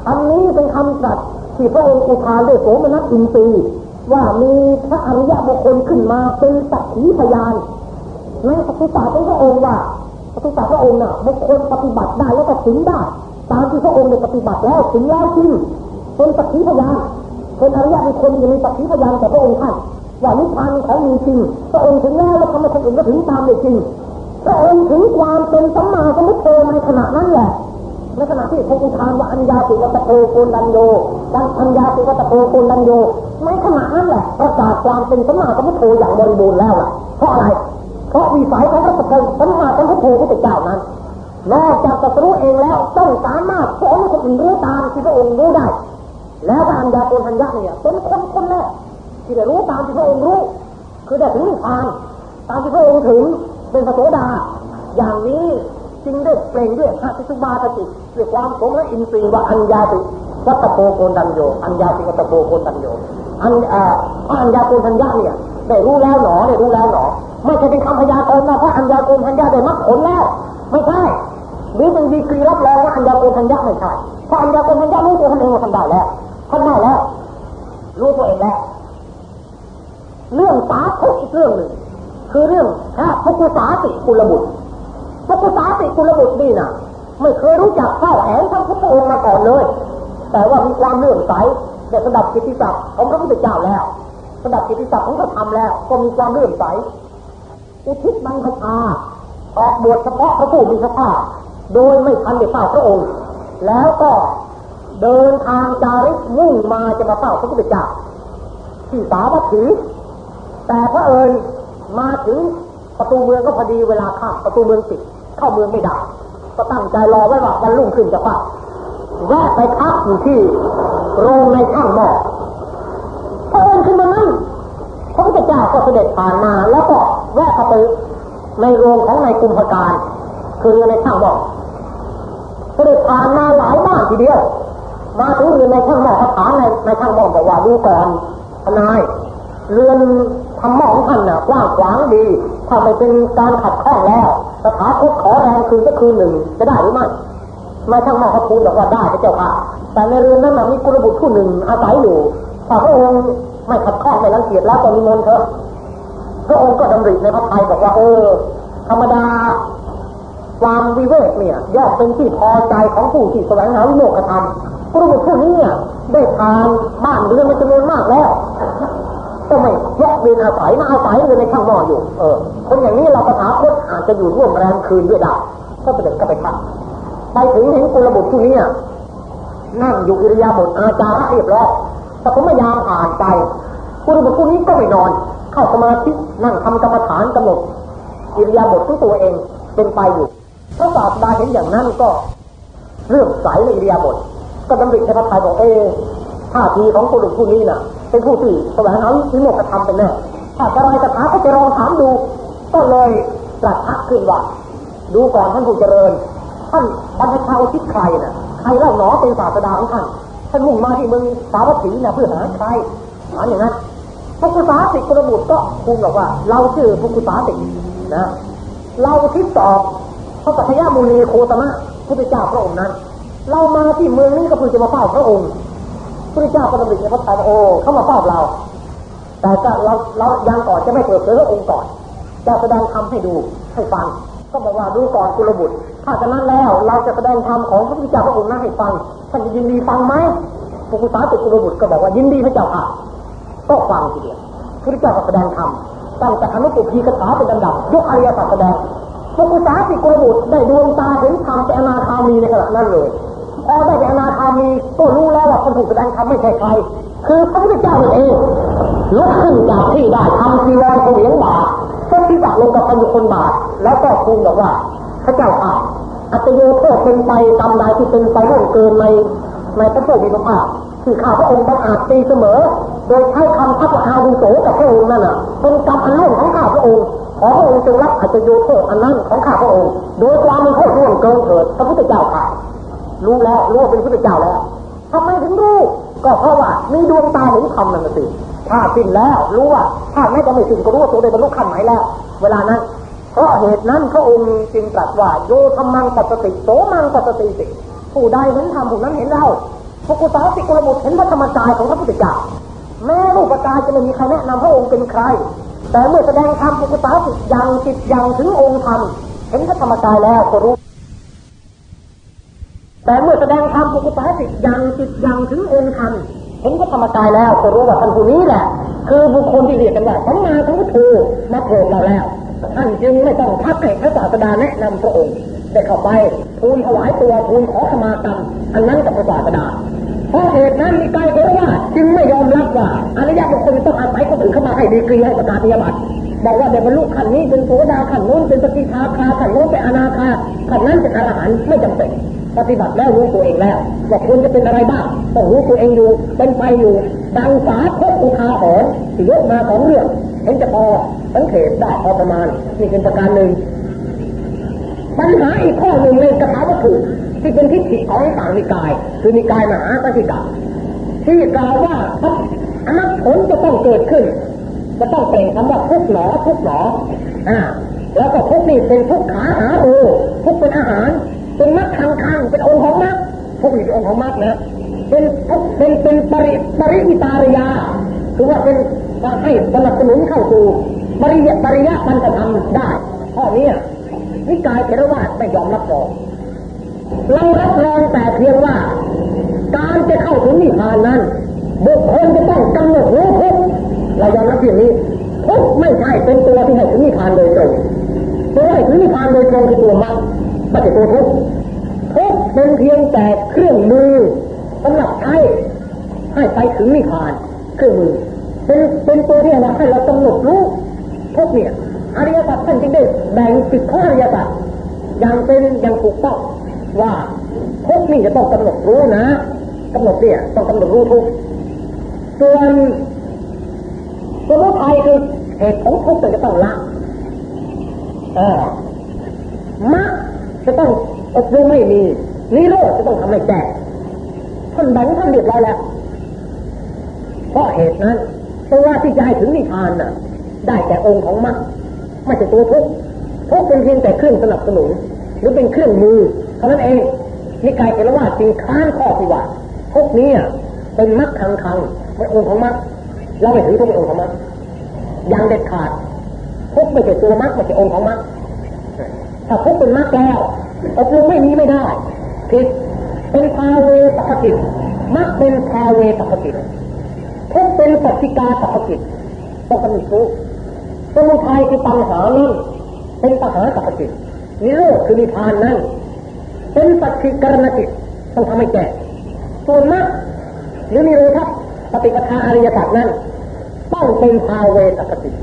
คำนี้เป็นคำตรัสที่พระองค์อุทานด้วยโสมนัสอินทรีย์ว่ามีพระอริยบุคคลขึ้นมาเป็นสักขีพยานในปฏิปาของพระองค์ว่า ปฏิปาพระองค์น่ะบุคคลปฏิบัติได้แล้วก็ถึงได้ ตามที่พระองค์ได้ปฏิบัติแล้วถึงแล้วจริงเป็นสักขีพยานเป็นอริยบุคคลยังมีสักขีพยานแต่พระองค์ท่านว่านิพพานของมีจริงพระองค์ถึงแล้วแล้วทำให้คนอื่นก็ถึงตามได้จริงพระองค์ถึงความเป็นสัมมาสัมพุทโธในขณะนั้นแหละในขณะที่พระอุทานว่าอัญญาติวัตโพโกนันโยวันอัญญาติวัตโพโกนันโยในขณะนั้นแหละประกาศความเป็นสัมมาสัมพุทโธอย่างบริบูรณ์แล้วล่ะเพราะอะไร เพราะวิสัยของพระสัมมาสัมพุทโธพุทธเจ้านั้น นอกจากจะรู้เองแล้วต้องสามารถสอนให้คนอื่นรู้ตามที่พระองค์รู้ได้ แล้วพระัญญาโกณทัญญาเนี่ยเป็นคนคนแรกที่ได้รู้ตามที่พระองค์รู้ คือได้ถึงนิพพานตามที่พระองค์ถึงเป็นพระโสดา อย่างนี้จึงได้เปล่งด้วยพระสิสุบาทจิตด้วยความสมและอินทรีย์ว่าอัญญาติวัตโปโกนดันโย อัญญาติวัตโปโกนดันโยอันอัญญาโกณทัญญาเนี่ย ได้รู้แล้วหนอได้รู้แล้วหนอ ไม่ใช่เป็นคำพยากรณ์นะเพราะอัญญาโกณทัญญาได้มรรคผลแล้ว ไม่ใช่หรือเป็นดีกรีรับรองว่าอัญญาโกณทัญญาไม่ใช่เพราะอัญญาโกณทัญญารู้ตัวท่านเองว่าทำได้แล้วท่านได้แล้ว รู้ตัวเองแล้วเรื่องสาธุกเรื่องหนึ่งคือเรื่องพระพุทธสาติกุลบุตรพระพุทธสาติกุลบุตรนี่นะไม่เคยรู้จักข้าวแหนทั้งพุทธองค์มาก่อนเลย แต่ว่ามีความเลื่อมใสแต่สดับกิติศัพท์ของพระพุทธเจ้าแล้ว สดับกิติศัพท์ของพระธรรมแล้ว ก็มีความเลื่อมใสอุทิศบรรพชาออกบวชเฉพาะพระผู้มีพระภาคโดยไม่ทันได้เฝ้าพระองค์ แล้วก็เดินทางจาริกมุ่งมาจะมาเฝ้าพระพุทธเจ้าที่สาวัตถีแต่พระเอิญมาถึงประตูเมืองก็พอดีเวลาข้าประตูเมืองปิดเข้าเมืองไม่ได้ก็ตั้งใจรอไว้ว่าวันรุ่งขึ้นจะเฝ้าแวะไปพักอยู่ที่โรงในช่างหม้อพระเอิญขึ้นมานั้น พระพุทธเจ้าก็เสด็จผ่านมาแล้วก็แวะเข้าไปในโรงของนายกุมภการ คือในช่างหม้อเสด็จผ่านมาหลายบ้านทีเดียว มาถึงเรือนในช่างหม้อเขาถามในในช่างหม้อบอกว่าดูก่อนทนายเรือนทำหม้อของท่านน่ะกว้างขวางดี ถ้าไม่เป็นการขัดข้องแล้วสถาคตขอแรงคืนสักคืนหนึ่งจะได้หรือไม่ไม่ช่างหมอเขาพูดบอกว่าได้พระเจ้าค่ะแต่ในเรือนนั้นมีกุลบุตรผู้หนึ่งอาศัยอยู่ถ้าพระองค์ ไม่ขัดข้องไม่รังเกียจแล้วก็มีมนเถอะพระองค์ก็ดำริในพระทัยบอกว่าเออ ธรรมดาความวิเวกเนี่ยย่อมเป็นที่พอใจของผู้ที่แสวงหาวิโมกขธรรมกุลบุตรผู้นี้เนี่ยได้ทานบ้านเรือนมาจำนวนมากแล้วก็ไม่แยกเดินอาศัยมาอาศัยเลยในข้างหม้ออยู่ เออ คนอย่างนี้เราประถาคตอาจจะอยู่ร่วมแรงคืนด้วยได้ก็เสด็จก็ไปพักไปถึงเห็นกุลบุตรผู้นี้นั่งอยู่อิริยาบถอาจาระเรียบร้อย แต่ผมพยายามผ่านไปกุลบุตรผู้นี้ก็ไม่นอน เข้าสมาธินั่งทำกรรมฐานกำหนดอิริยาบถของตัวเองเป็นไปอยู่พระศาสดาเห็นอย่างนั้นก็เรื่องใสในอิริยาบถก็ดำริในพระทัยบอกเอท่าทีของกุลบุตรผู้นี้น่ะ เป็นผู้ที่แสวงหาวิโมกขธรรมเป็นแน่ถ้าจะไรจะถามก็จะลองถามดู ก็เลยตรัสทักขึ้นว่าดูก่อนท่านผู้เจริญ ท่านบรรพชาอุทิศใครน่ะใครเล่าหนอเป็นศาสดาของท่าน ท่านมุ่งมาที่เมืองสาวัตถีนะเพื่อหาใครถาอย่างนั้นพระกุสาติกระบุตรก็คูณบอกว่า เราชื่อพระกุสาตินะ เราทิศสอบพระปัทยามุนีโคตมะพระเจ้าพระองค์นั้น เรามาที่เมืองนี้ก็เพื่อจะมาเฝ้าพระองค์พระเจ้าก็ดำริในพระทัยโอ้เขามาเฝ้าเรา แต่ก็เราเรายังก่อนจะไม่เปิดเผยพระองค์ก่อนจะแสดงธรรมให้ดูให้ฟัง ก็บอกว่าดูก่อนกุลบุตร ถ้าจะนั้นแล้วเราจะแสดงธรรมของพระพุทธเจ้าพระองค์นั้นให้ฟังท่านจะยินดีฟังไหมพระกุสาติกุลบุตรก็บอกว่ายินดีพระเจ้าค่ะ ก็ฟังทีเดียวพระพุทธเจ้าก็แสดงธรรมตั้งแต่อนุปุพีคาถาเป็นลำดับยกอริยสัจแสดงพระกุสาติกุลบุตรได้ดวงตาเห็นธรรมเป็นอนาคามีในขณะนั้นเลยพอได้เป็นอนาคามีก็รู้แล้วว่าคนถูกแสดงธรรมไม่ใช่ใครคือพระพุทธเจ้าเองลุกขึ้นจากที่ได้ทำทีวรเฉียงบาทเส้นที่จะลงกับพันยุคนบาทแล้วก็คูณบอกว่า พระเจ้าค่ะอัตโยโทษเป็นไปตามใดที่เป็นไปล่วงเกินในในพระโพธิพระภาคที่ข้าพระองค์ต้องอาจตีเสมอ โดยใช้คำทักว่าอาวุโสกับพระองค์นั่นน่ะเป็นกรรมอันล่วงของข้าพระองค์ขอพระองค์จงรับอัตโยโทษอันนั้นของข้าพระองค์ โดยความเป็นโทษร่วงเกินเถิดพระพุทธเจ้าค่ะรู้แล้วรู้ว่าเป็นพระพุทธเจ้าแล้วทำไมถึงรู้ก็เพราะว่ามีดวงตาเห็นธรรมนั่นสิถ้าสิ้นแล้วรู้ว่าถ้าแม้จะไม่สิ้นก็รู้ว่าตัวได้บรรลุขั้นไหนแล้ว เวลานั้น เพราะเหตุนั้นพระองค์จึงตรัสว่าโยธรรมังปัสติโสมังปัสติสิผู้ใดเห็นธรรมผู้นั้นเห็นเราพระกุสาสิกุลบุตรเห็นพระธรรมกายของพระพุทธเจ้าแม้รูปกายจะไม่มีใครแนะนำพระองค์เป็นใคร แต่เมื่อแสดงธรรมพระกุสาสิยังจิตยังถึงองค์ธรรมเห็นพระธรรมกายแล้วก็รู้ แต่เมื่อแสดงธรรมพระกุสาสิยังจิตยังถึงองค์ธรรมเห็นพระธรรมกายแล้วก็รู้ว่าท่านผู้นี้แหละ คือบุคคลที่เรียกกันว่าสัมมาสัมพุทโธมาโผล่เราแล้ว ท่านจึงไม่ต้องทักให้พระศาสดาแนะนำพระองค์ได้เข้าไปทูลถวายตัวทูลขอขมากรรมอันนั้นกับพระศาสดาเพราะเหตุนั้นมีกายเพราะว่าจึงไม่ยอมรับว่าอริยบุคคลต้องอาศัยคนอื่นเข้ามาให้ดีกรีให้ประกาศนียบัตรบอกว่าเดี๋ยวบรรลุขันนี้เป็นโสดาขั้นโน้นเป็นปฏิทาคาขั้นโน้นเป็นอนาคาขันนั้นเป็นอรหันต์ไม่จำเป็นปฏิบัติแล้วรู้ตัวเองแล้วว่าควรจะเป็นอะไรบ้างต้องรู้ตัวเองอยู่เป็นไปอยู่ดังสาพกอุทาหรณ์ที่ยกมาของเรื่อง เห็นจะพอสังเกตได้พอประมาณนี่เป็นประการหนึ่งปัญหาอีกข้อหนึ่งในกระถาวัตถุที่เป็นทิฏฐิของต่างนิกาย คือนิกายมหาปฏิกาที่กล่าวว่าอนัตผลจะต้องเกิดขึ้น จะต้องเป็นคำว่าทุกหนอทุกหนออ่าแล้วก็ทุกนี่เป็นทุกขาหาโอทุกเป็นอาหาร เป็นมรรคทางทางเป็นองค์ของมรรคทุกนี่เป็นองค์ของมรรคนะเป็นเป็นเป็นปริปริอิตารยาคือว่าเป็น ให้สนับสนุนเข้าสู่ปริยปริยะปัญจธรรมได้ข้อนี้นิกายเทรวาสไม่ยอมรับรองเรารับรองแต่เพียงว่า การจะเข้าถึงนิพพานนั้น บุคคลจะต้องกำหนดรู้ทุกเรายอมรับเพียงนี้ทุกไม่ใช่เป็นตัวที่ให้ถึงนิพพานโดยตรงตัวให้ถึงนิพพานโดยตรงคือตัวมรรคไม่ใช่ตัวทุกทุกเป็นเพียงแต่เครื่องมือสำหรับใช้ให้ไปถึงนิพพานเครื่องมือ เป็นเป็นตัวที่เราให้เรากำหนดรู้ทุกเนี่ยอริยสัจท่านจึงได้แบ่งสิบข้ออริยสัจอย่างเป็นอย่างถูกต้องว่าทุกนี่จะต้องกำหนดรู้นะกำหนดเนี่ยต้องกำหนดรู้ทุกส่วนสมุทัยคือเหตุของทุกข์จะต้องละเออมรรคจะต้องอบรมไม่มีนิโรธจะต้องทำให้แจ้งท่านแบ่งท่านเรียบร้อยแล้วเพราะเหตุนั้น ตัวที่จะให้ถึงนิพพานน่ะ ได้แต่องค์ของมรรคไม่ใช่ตัวทุกทุกเป็นเพียงแต่เครื่องสนับสนุน หรือเป็นเครื่องมือเท่านั้นเองนิกายเทรวาจึงค้านข้อที่ว่าทุกนี้เป็นมรรคทางคังเป็นองค์ของมรรคเราไม่ถือทุกเป็นองค์ของมรรคอย่างเด็ดขาดทุกไม่ใช่ตัวมรรคไม่ใช่องค์ของมรรคถ้าทุกเป็นมรรคแล้วอบรมไม่มีไม่ได้ผิดเป็นภาเวสัพกิจมรรคเป็นภาเวสัพกิจ เป็นปฏิกาสัพกิจต้องกำหนดรู้สมุทัยคือปัญหานั้นเป็นปัญหาสัพกิจนิโรธคือนิพานนั้นเป็นปัจจิกรณกิจต้องทำให้แก่ส่วนมรรคหรือนิโรธปฏิปทาอริยสัจนั้นต้องเป็นภาเวสัพกิจ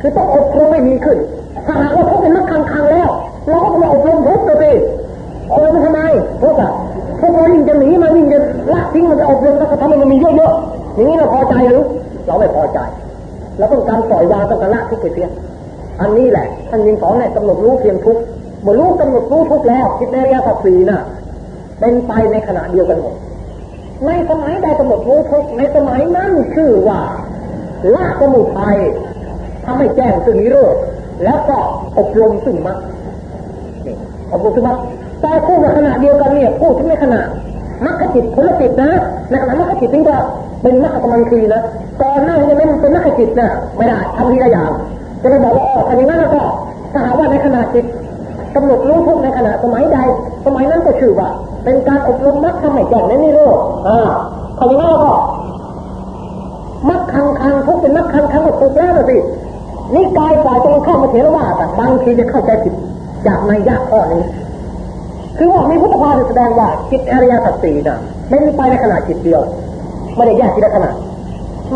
คือต้องอบรมไม่มีขึ้นถ้าหากว่าทุกเป็นมรรคคังคังแล้วเราก็มาอบรมทุกตัวเองอบรมทำไมทุกอะทุกเรายิ่งจะหนีมันยิ่งจะละทิ้งมันจะอบรมแล้วก็ทำให้มันมีเยอะๆ อย่างนี้เราพอใจหรือเราไม่พอใจเราต้องการปล่อยวางต้องการละทุกข์เพียงอันนี้แหละท่านยิงสอนในกำหนดรู้เพียงทุกเมื่อรู้กำหนดรู้ทุกแล้วคิดในระยะสักสี่น่ะ เป็นไปในขณะเดียวกันหมดในสมัยใดกำหนดรู้ทุกในสมัยนั้นชื่อว่าละสมุทัยทำให้แจ้งซึ่งนิโรธแล้วก็อบรมซึ่งมรรคอบรมซึ่งมรรคแต่พูดในขณะเดียวกันเนี่ยพูดถึงในขณะมรรคจิตผลจิตนะในขณะมรรคจิตนี่ก็ เป็นมรรคกำลังคีนะก่อนหน้าจะไม่เป็นมรรคจิตนะไม่ได้ทำทีละอย่างจะไปบอกว่าอ๋อทำอย่างนั้นแล้วก็ถ้าหาว่าในขณะจิตกำหนดรู้ทุกในขณะสมัยใด สมัยนั้นก็ชื่อว่า เป็นการอบรมมรรคทำให้แจ้งในนิโรธอ่าทำอย่างนั้นแล้วก็มรรคคังคังทุกเป็นมรรคคังคังก็ถูกแล้วสินี่กายฝ่ายตรงข้ามมาเถรวาทบางทีจะเข้าใจผิดจากในยากข้อนี้คือว่ามีพุทธภาษิตแสดงว่าจิตอริยสัจสี่น่ะเป็นไปในขณะจิตเดียว ไม่ได้แยกทีละขณะ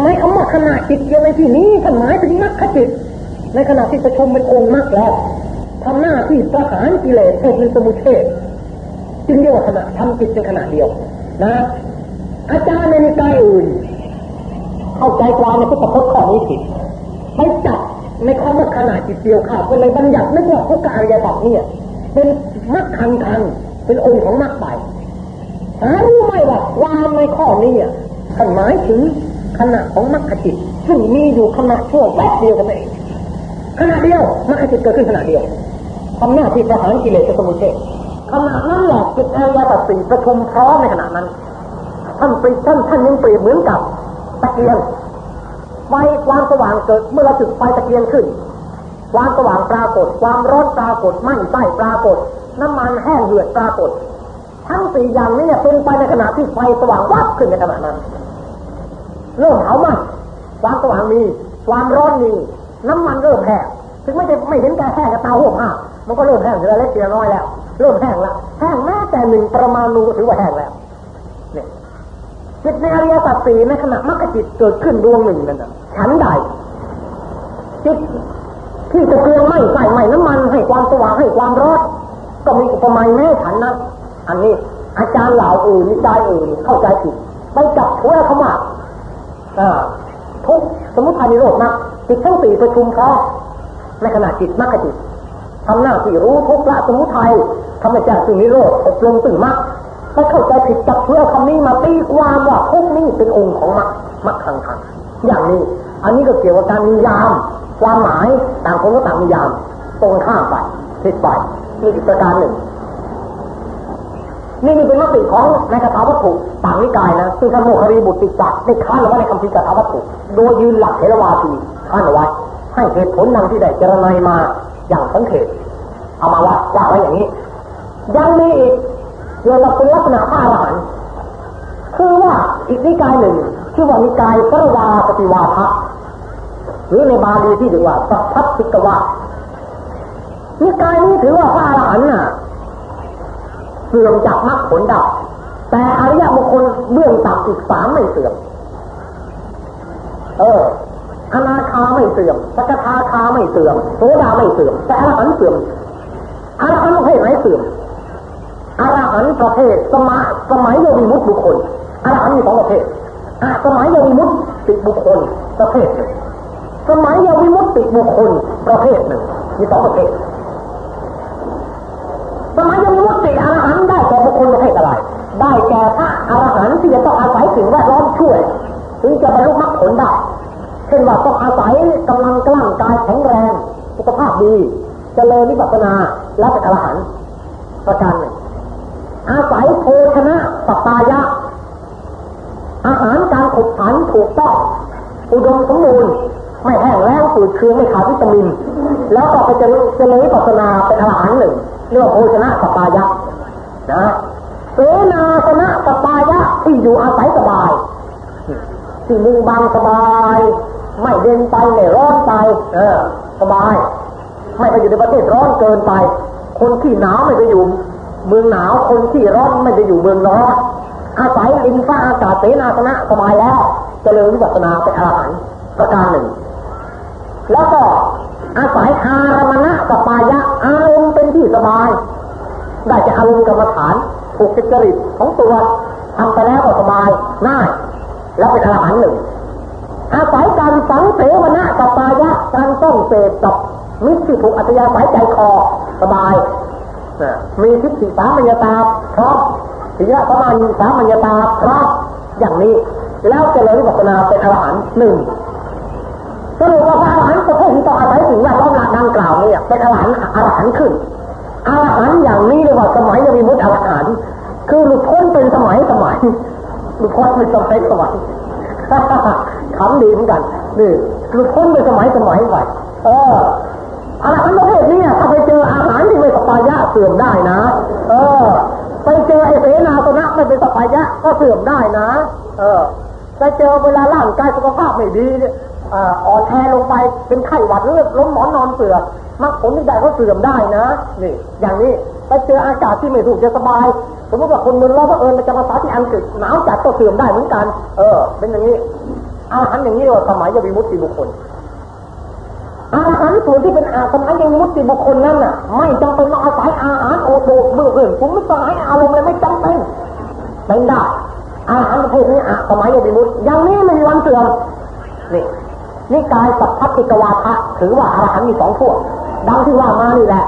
ไม่คำว่าขณะจิตเดียวในที่นี้ท่านหมายถึงมรรคจิต ในขณะที่ประชุมเป็นองค์มรรคแล้วทำหน้าที่ประหารกิเลสให้เป็นสมุทเทศจึงเรียกว่าขณะทำจิตเป็นขณะเดียว นะ อาจารย์ในนิกายอื่น เข้าใจความในพุทธพจน์ข้อนี้ผิดไปจับในคำว่าขณะจิตเดียวข้าก็เลยบัญญัตินึกว่าพวกอริยสัจเนี่ยเป็นมรรคคันทันเป็นองค์ของมรรคไปหารู้ไหมว่าความในข้อนี้ ท่านหมายถึงขณะของมรรคจิตซึ่งมีอยู่ขณะช่วงแป๊บเดียวกันเองขณะเดียวมรรคจิตเกิดขึ้นขณะเดียวทำหน้าที่ประหารกิเลสสมุทเทศขณะนั้นแหละจิตอริยสัจสี่ประชุมพร้อมในขณะนั้นท่านเปรียบท่านท่านยังเปรียบเหมือนกับตะเกียงไฟความสว่างเกิดเมื่อเราจุดไฟตะเกียงขึ้น ความสว่างปรากฏ ความร้อนปรากฏไหม้ไส้ปรากฏ น้ำมันแห้งเหือดปรากฏ ทั้งสี่อย่างนี้เนี่ยเป็นไปในขณะที่ไฟสว่างวับขึ้นในขณะนั้น เริ่มเผาไหมความสว่างมี ความร้อนมี น้ำมันเริ่มแห้งถึงไม่ได้ไม่เห็นแก่แห้งกับตาหัวผ้ามันก็เริ่มแห้งทีละเล็กทีละน้อยแล้ว เริ่มแห้งแล้วแห้งแม้แต่หนึ่งประมาณนูก็ถือว่าแห้งแล้วเนี่ยจิตในอริยสัจสี่ในขณะมรรคจิตเกิดขึ้นดวงหนึ่งนั่นนะฉันใดจิตที่จะเกลียไม่ใส่ไม่น้ำมันให้ความสว่างให้ความร้อนก็มีอุปมาแม่ฉันนะอันนี้อาจารย์เหล่าอื่นนิจายอื่นเข้าใจผิดไปจับหัวเขามา ทุกสมุทัยนิโรธมากจิตทั้งสี่ประชุมพร้อมในขณะจิตมรรคจิตทำหน้าที่รู้ทุกละสมุทัยทำให้แจ้งสิ่งนิโรธอบรมตื่นมรรคถ้าเข้าใจผิดจับเชื่อคำนี้มาตีความว่าทุกนี้เป็นองค์ของมรรคมรรคทางทางอย่างนี้ อันนี้ก็เกี่ยวกับการนิยาม ความหมายต่างคนก็ต่างนิยามตรงข้ามไปผิดไปนี่อีกประการหนึ่ง นี่นี่เป็นมติของในคาถาวัตถุต่างนิกายนะซึ่งท่านโมคารีบุตรติจักได้ค้านไว้ในคำพิจารณาวัตถุ โดยยืนหลักเทรวาทีค้านเอาไว้ให้เหตุผลดังที่ได้เจรนายมาอย่างสังเกตเอามาว่าว่าไว้อย่างนี้ ยังมีอีกเกี่ยวกับเป็นลักษณะพระอรหันต์คือว่าอีกนิกายหนึ่งชื่อว่านิกายพระวาปฏิวาทะหรือในบาลีที่เรียกว่าสัพพัติกวานิกายนี้ถือว่าพระอรหันต์น่ะ เสื่อมจากมรรคผลได้แต่อริยบุคคลเบื้องต่ำอีกสามไม่เสื่อม เอออนาคาไม่เสื่อมสกทาคาไม่เสื่อมโสดาไม่เสื่อม แต่อรหันต์เสื่อมอรหันต์ประเภทไหนเสื่อมอรหันต์ประเภทสมัยสมัยโยวิมุติบุคคลอรหันต์มีสองประเภทอะสมัยโยวิมุตติบุคคลประเภทหนึ่งสมัยโยวิมุตติบุคคลประเภทหนึ่งมีสองประเภท สมัยยวิมุตติอรหันได้แก่บุคคลประเภทอะไร ได้แก่พระอรหันที่จะต้องอาศัยสิ่งแวดล้อมช่วย ถึงจะบรรลุมรรคผลได้ เช่นว่าต้องอาศัยกำลังกล้ามกายแข็งแรงสุขภาพดีจเจริญวิปัสสนาและเป็นอรหันต์ประการหนึ่งอาศัยโภชนะสัตายะ อาหารการขุดผันถูกต้องอุดมสมบูรณ์ไม่แห้งแล้งฝืดเคือไม่ขาดวิตามิน แล้วก็ไปเจริญเจริญวิปัสนาเป็นอรหันหนึ่ง เรียกว่าโภชนะสัตายะนะเสนาสนะสัตายะที่อยู่อาศัยสบาย ที่มุงบางสบาย ไม่เย็นไปไม่ร้อนไป เออ สบาย ไม่ไปอยู่ในประเทศร้อนเกินไป คนที่หนาวไม่ไปอยู่ เมืองหนาวคนที่ร้อนไม่ไปอยู่เมืองร้อนอาศัยลินฟ้าอากาศเสนาสนะสบายแล้วจเจริญวิปัสสนาเป็นอรหันต์ประการหนึ่ง แล้วก็ อาศัยอารมณะสปายะอารมณ์เป็นที่สบาย ได้จากอารมณ์กรรมฐานถูกจริตของตัวทำไปแล้วก็สบายง่ายแล้วเป็นอรหันต์หนึ่งอาศัยการสังเสวนากับปายะการต้องเสพกับมิตรที่ถูกอัตยาสายใจคอสบายมีทิฏฐิสามัญญาตาพร้อมทิฏฐิสามัญสามัญญาตาพร้อมอย่างนี้ แล้วจะเลยวิปัสนาเป็นอรหันต์หนึ่ง สรุปว่าพระอรหันต์ประเภทที่ต้องอาศัยสิ่งแวดล้อมดังกล่าวเนี่ยเป็นอรหันต์อรหันต์ขึ้นอรหันต์อย่างนี้เรียว่าสมัยยังมีมุตอรหันต์คือหลุดพ้นเป็นสมัยสมัยหลุดพ้นเป็นสมัยสมัยขำดีเหมือนกันนี่หลุดพ้นไปสมัยสมัยไปเอออาหารประเภทนี้ถ้าไปเจออาหารที่ไม่สัปปายะเสื่อมได้นะ เออ ไปเจอไอเสนาสนะไม่เป็นสัปปายะก็เสื่อมได้นะ เออไปเจอเวลาร่างกายสุขภาพไม่ดีเนี่ย อ่อนแอลงไปเป็นไข้หวัดหรือล้มหมอนนอนเสือมรรคผลที่ได้ก็เสื่อมได้นะนี่อย่างนี้ไปเจออากาศที่ไม่ถูกจะสบายสมมติว่าคนเมืองเราเผอิญมาจำพรรษาที่อังกฤษหนาวจัดก็เสื่อมได้เหมือนกัน เออ เป็นอย่างนี้อาหารอย่างนี้ว่าสมัยจะมีมุติบุคคลอาหารส่วนที่เป็นอาสมัยยังมุติบุคคลนั้นน่ะ ไม่จำเป็นต้องอาศัยอาหารโอโดเบื่อเอื่นผมไม่ต้องให้อารมณ์เลยไม่จำเป็นเป็นได้อาหารประเภทนี้อาสมัยยังมีมุติอย่างนี้ไม่มีวันเสื่อมนี่ นี่กายสัพพัติกวาทะถือว่าอาหารมีสองพวก ดังที่ว่ามานี่แหละ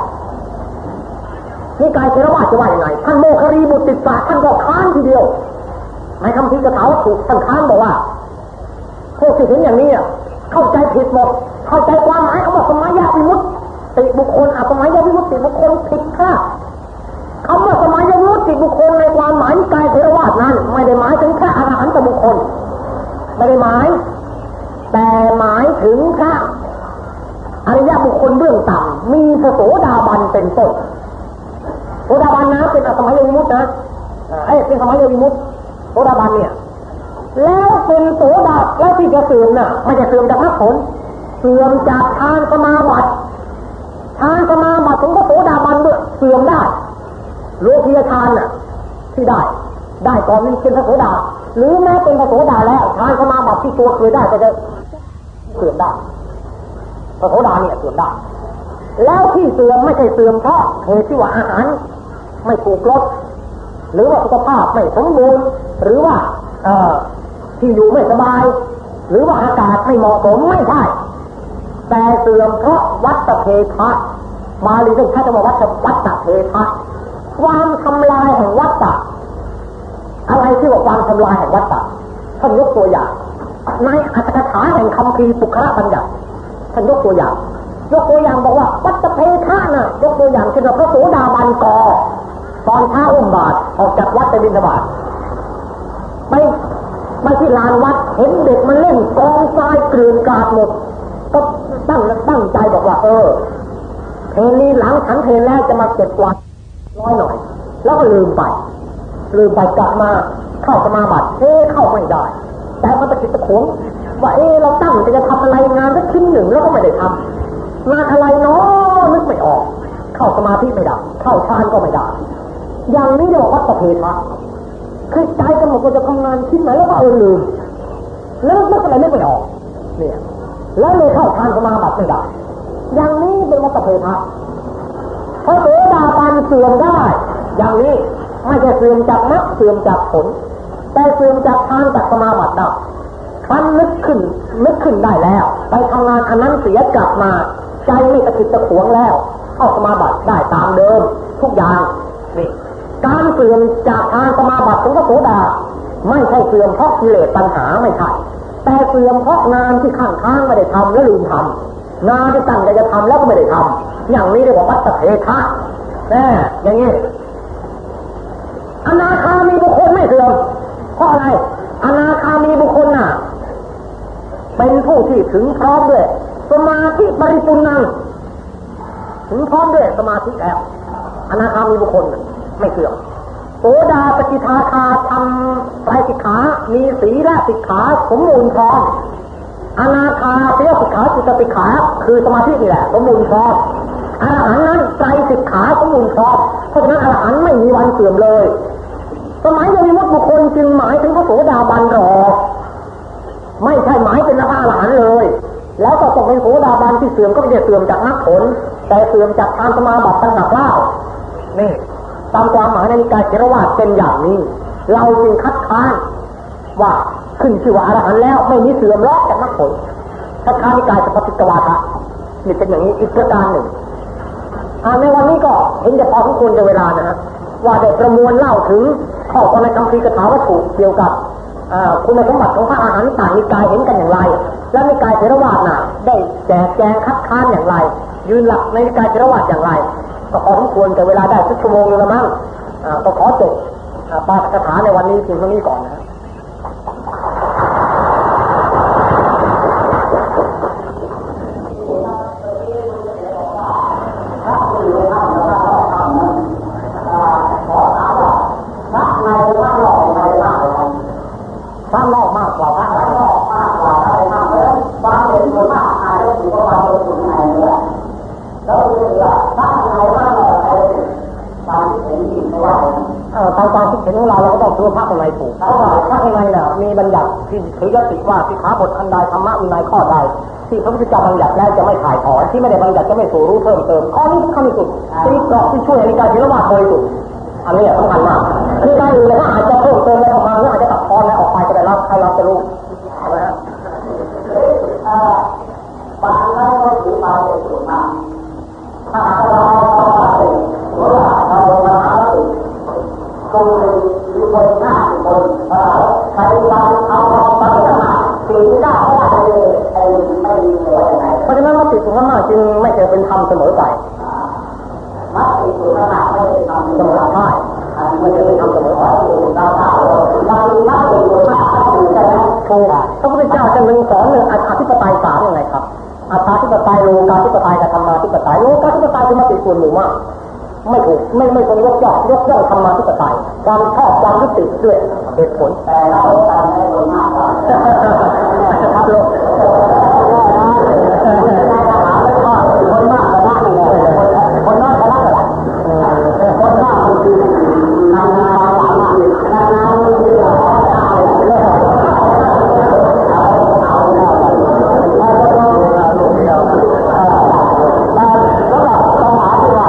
นี่กายเทรวาจะว่าอย่างไรท่านโมครีบุตรติสาท่านก็ค้านทีเดียว ในคำพิกถาถูกท่านค้านบอกว่าพวกที่เห็นอย่างนี้เข้าใจผิดหมดเข้าใจความหมายเขาบอกสมัยยาวิมุตติบุคคลอาสมัยยาวิมุตติบุคคลผิดค่ะคำว่าสมัยยาวิมุตติบุคคลในความหมายนิกายเทรวาสนั้น ไม่ได้หมายถึงแค่อรหันตบุคคลไม่ได้หมาย แต่หมายถึงพระอริยบุคคลเบื้องต่ำมีพระโสดาบันเป็นต้นโสดาบันนะเป็นอสมัยวิมุตนะเอ้เป็นสมัยวิมุตโสดาบันเนี่ย แล้วเป็นโสดาแล้วที่จะเสื่อมน่ะไม่จะเสื่อมจากมรรคผลเสื่อมจากทานสมาบัติทานสมาบัติถึงพระโสดาบันเมื่อเสื่อมได้โลกียทานน่ะ ที่ได้ ได้ก่อนนี้เป็นพระโสดา หรือแม้เป็นพระโสดาแล้วทานสมาบัติที่ตัวเคยได้ก็จะ เสื่อมได้พระโสดาเนี่ยเสื่อมได้ แล้วที่เสื่อมไม่ใช่เสื่อมเพราะเหตุที่ว่าอาหารไม่ถูกลดหรือว่าสุขภาพไม่สมบูรณ์หรือว่าเอที่อยู่ไม่สบาย หรือว่าอากาศไม่เหมาะสมไม่ใช่แต่เสื่อมเพราะวัตเททะมาลีต้องใช้คำว่าวัตวัตเททะความทำลายแห่งวัตตะอะไรที่ว่าความทำลายแห่งวัตตะท่านยกตัวอย่าง ในอัตถกถาแห่งคำพีปุคละบัญญัติท่านยกตัวอย่าง ยกตัวอย่างบอกว่าวัตเททะน่ะยกตัวอย่างเช่นพระโสดาบันกอตอนเช้าอุ้มบาตรออกจากวัดไปบิณฑบาตไปไปที่ลานวัดเห็นเด็กมันเล่นกองทรายเกลื่อนกาดหมดก็ตั้งตั้งใจบอกว่า เออเพลงนี้หลังฉันเพลงแล้วจะมาเก็บกวาดร้อยหน่อย แล้วก็ลืมไป ลืมไปกลับมาเข้าสมาบัติเอ๊เข้าไม่ได้ แต่มันตะกิดตะขวงว่าเอ๊เราตั้งจะทำอะไรงานสักชิ้นหนึ่งแล้วก็ไม่ได้ทำงานอะไรเนาะนึกไม่ออก เข้าสมาธิไม่ได้เข้าฌานก็ไม่ได้อย่างนี้เรียกว่าวัตเพทะคือใจกำหนดว่าจะทำงานชิ้นไหนแล้วก็เออลืมแล้วนึกอะไรไม่ไปออกเนี่ยแล้วเลยเข้าฌานสมาบัติไม่ได้อย่างนี้เป็นวัตถุเพทะพระโสดาบันเสื่อมได้ อย่างนี้ไม่ใช่เสื่อมจากมรรคเสื่อมจากผล แต่เสื่อมจากทานจากสมาบัติได้ครั้นนึกขึ้นนึกขึ้นได้แล้ว ไปทำงานอันนั้นเสียกลับมา ใจไม่ตะกิดตะขวงแล้วเข้าสมาบัติได้ตามเดิม ทุกอย่างนี่การเสื่อมจากทานสมาบัติของพระโสดาไม่ใช่เสื่อมเพราะกิเลสตัณหาไม่ใช่แต่เสื่อมเพราะงานที่ข้างค้างไม่ได้ทำและลืมทำงานที่ตั้งใจจะทำแล้วก็ไม่ได้ทำอย่างนี้เรียกว่าวัตเทคะแน่อย่างนี้อนาคามีบุคคลไม่เสื่อม เพราะอะไร อนาคามีบุคคลน่ะ เป็นผู้ที่ถึงพร้อมด้วยสมาธิบริปุนังถึงพร้อมด้วยสมาธิแล้ว อนาคามีบุคคลไม่เสื่อมโสดาปฏิทาคาทำไตรสิกขา มีสีและสิกขาสมบูรณ์พร้อมอนาคาเสียสิกขาจิตติขา คือสมาธินี่แหละสมบูรณ์พร้อมอรหันต์นั้นไตรสิกขาสมบูรณ์พร้อมเพราะฉะนั้นอรหันต์ไม่มีวันเสื่อมเลย สมัยยังมีมุตบุคคลจึงหมายถึงพระโสดาบันรอไม่ใช่หมายเป็นพระอรหันต์เลย แล้วก็ต้องเป็นโสดาบันที่เสื่อมก็ไม่ได้เสื่อมจากมรรคผล แต่เสื่อมจากทานสมาบัติตั้งหากเล่านี่ตามความหมายในนิกายเทรวาสเป็นอย่างนี้ เราจึงคัดค้านว่าขึ้นชื่อว่าอรหันต์แล้วไม่มีเสื่อมล้วจากมรรคผลคัดค้านนิกายสัพพิกวาทะนี่เป็นอย่างนี้อีกประการหนึ่งในวันนี้ก็เห็นจะพอทุกคนจะเวลานะฮะว่าได้ประมวลเล่าถึง ข้อความในคำพีกถาวัตถุเกี่ยวกับคุณสมบัติของพระอาหารต่างนิกายเห็นกันอย่างไร และนิกายเทรวาสน่ะ ได้แจกแจงคัดค้านอย่างไร ยืนหลักในนิกายเทรวาสอย่างไร ก็พอสมควรแต่เวลาได้สักชั่วโมงนึงละมั้งก็ขอจบปาฐกถาในวันนี้เพียงเท่านี้ก่อนนะพระนอกมากกว่าพระในนอกมากกว่าพระในมากเลยบางเด็กส่วนมากอาจจะถือว่าเราเป็นในเนี่ยแล้วเรื่องว่าพระในพระนอกใครตามที่เห็นที่ไม่ว่าเออตามความคิดเห็นของเราเราก็ต้องถือพระในถูกเพราะว่าพระในเนี่ย มีบัญญัติที่ถือยติว่าที่ขาบทอันใดธรรมะมีในข้อใดที่พระพุทธเจ้าบัญญัติแล้วจะไม่ถ่ายถอนที่ไม่ได้บัญญัติจะไม่สู่รู้เพิ่มเติมข้อนี้สำคัญที่สุดที่เกาะที่ช่วยในการเทรวาสบริสุทธิ์อันนี้สำคัญมากคือการอื่นเลยก็อาจจะเพิ่มเติมในประมาณหรืออาจจะตัดทอนในออกไปก็ได้รับใครเราจะรู้ใช่ไหมฮะบางครั้งก็ถือมาเป็นส่วนมากถ้าเราเราเป็นหรือว่าเรามาหาสิ่งตรงนี้หรือคนหน้าคน ใครบางเอาเอาไปหน้าสิ่งที่ได้ก็ได้เลยไอ้ไม่มีเลยเพราะฉะนั้นมติสุขภาพจึงไม่เคยเป็นธรรมเสมอไปมติสุภาพไม่เป็นธรรมเสมอไปไม่เคยเป็นธรรมเสมอไปเราถามเราเราเราเป็นคนมากถูกใช่ไหมถูกพระพุทธเจ้าจะเป็นสอนเรื่องอธิปไตยสามยังไงครับอัตตาธิปไตยโลกาธิปไตยกับธรรมาธิปไตยโลกาธิปไตยคือมติส่วนหมู่มากไม่ถูกไม่ไม่ควรยกย่องยกย่องธรรมาธิปไตยความชอบความยุติด้วย เหตุผลแต่เราแต่ไม่รู้มากกว่าครับลูกคนมากกว่าคนน้อยกว่านั้นคนมากคือทำงานสามารถทำงานคือแล้วแบบปัญหาที่ว่า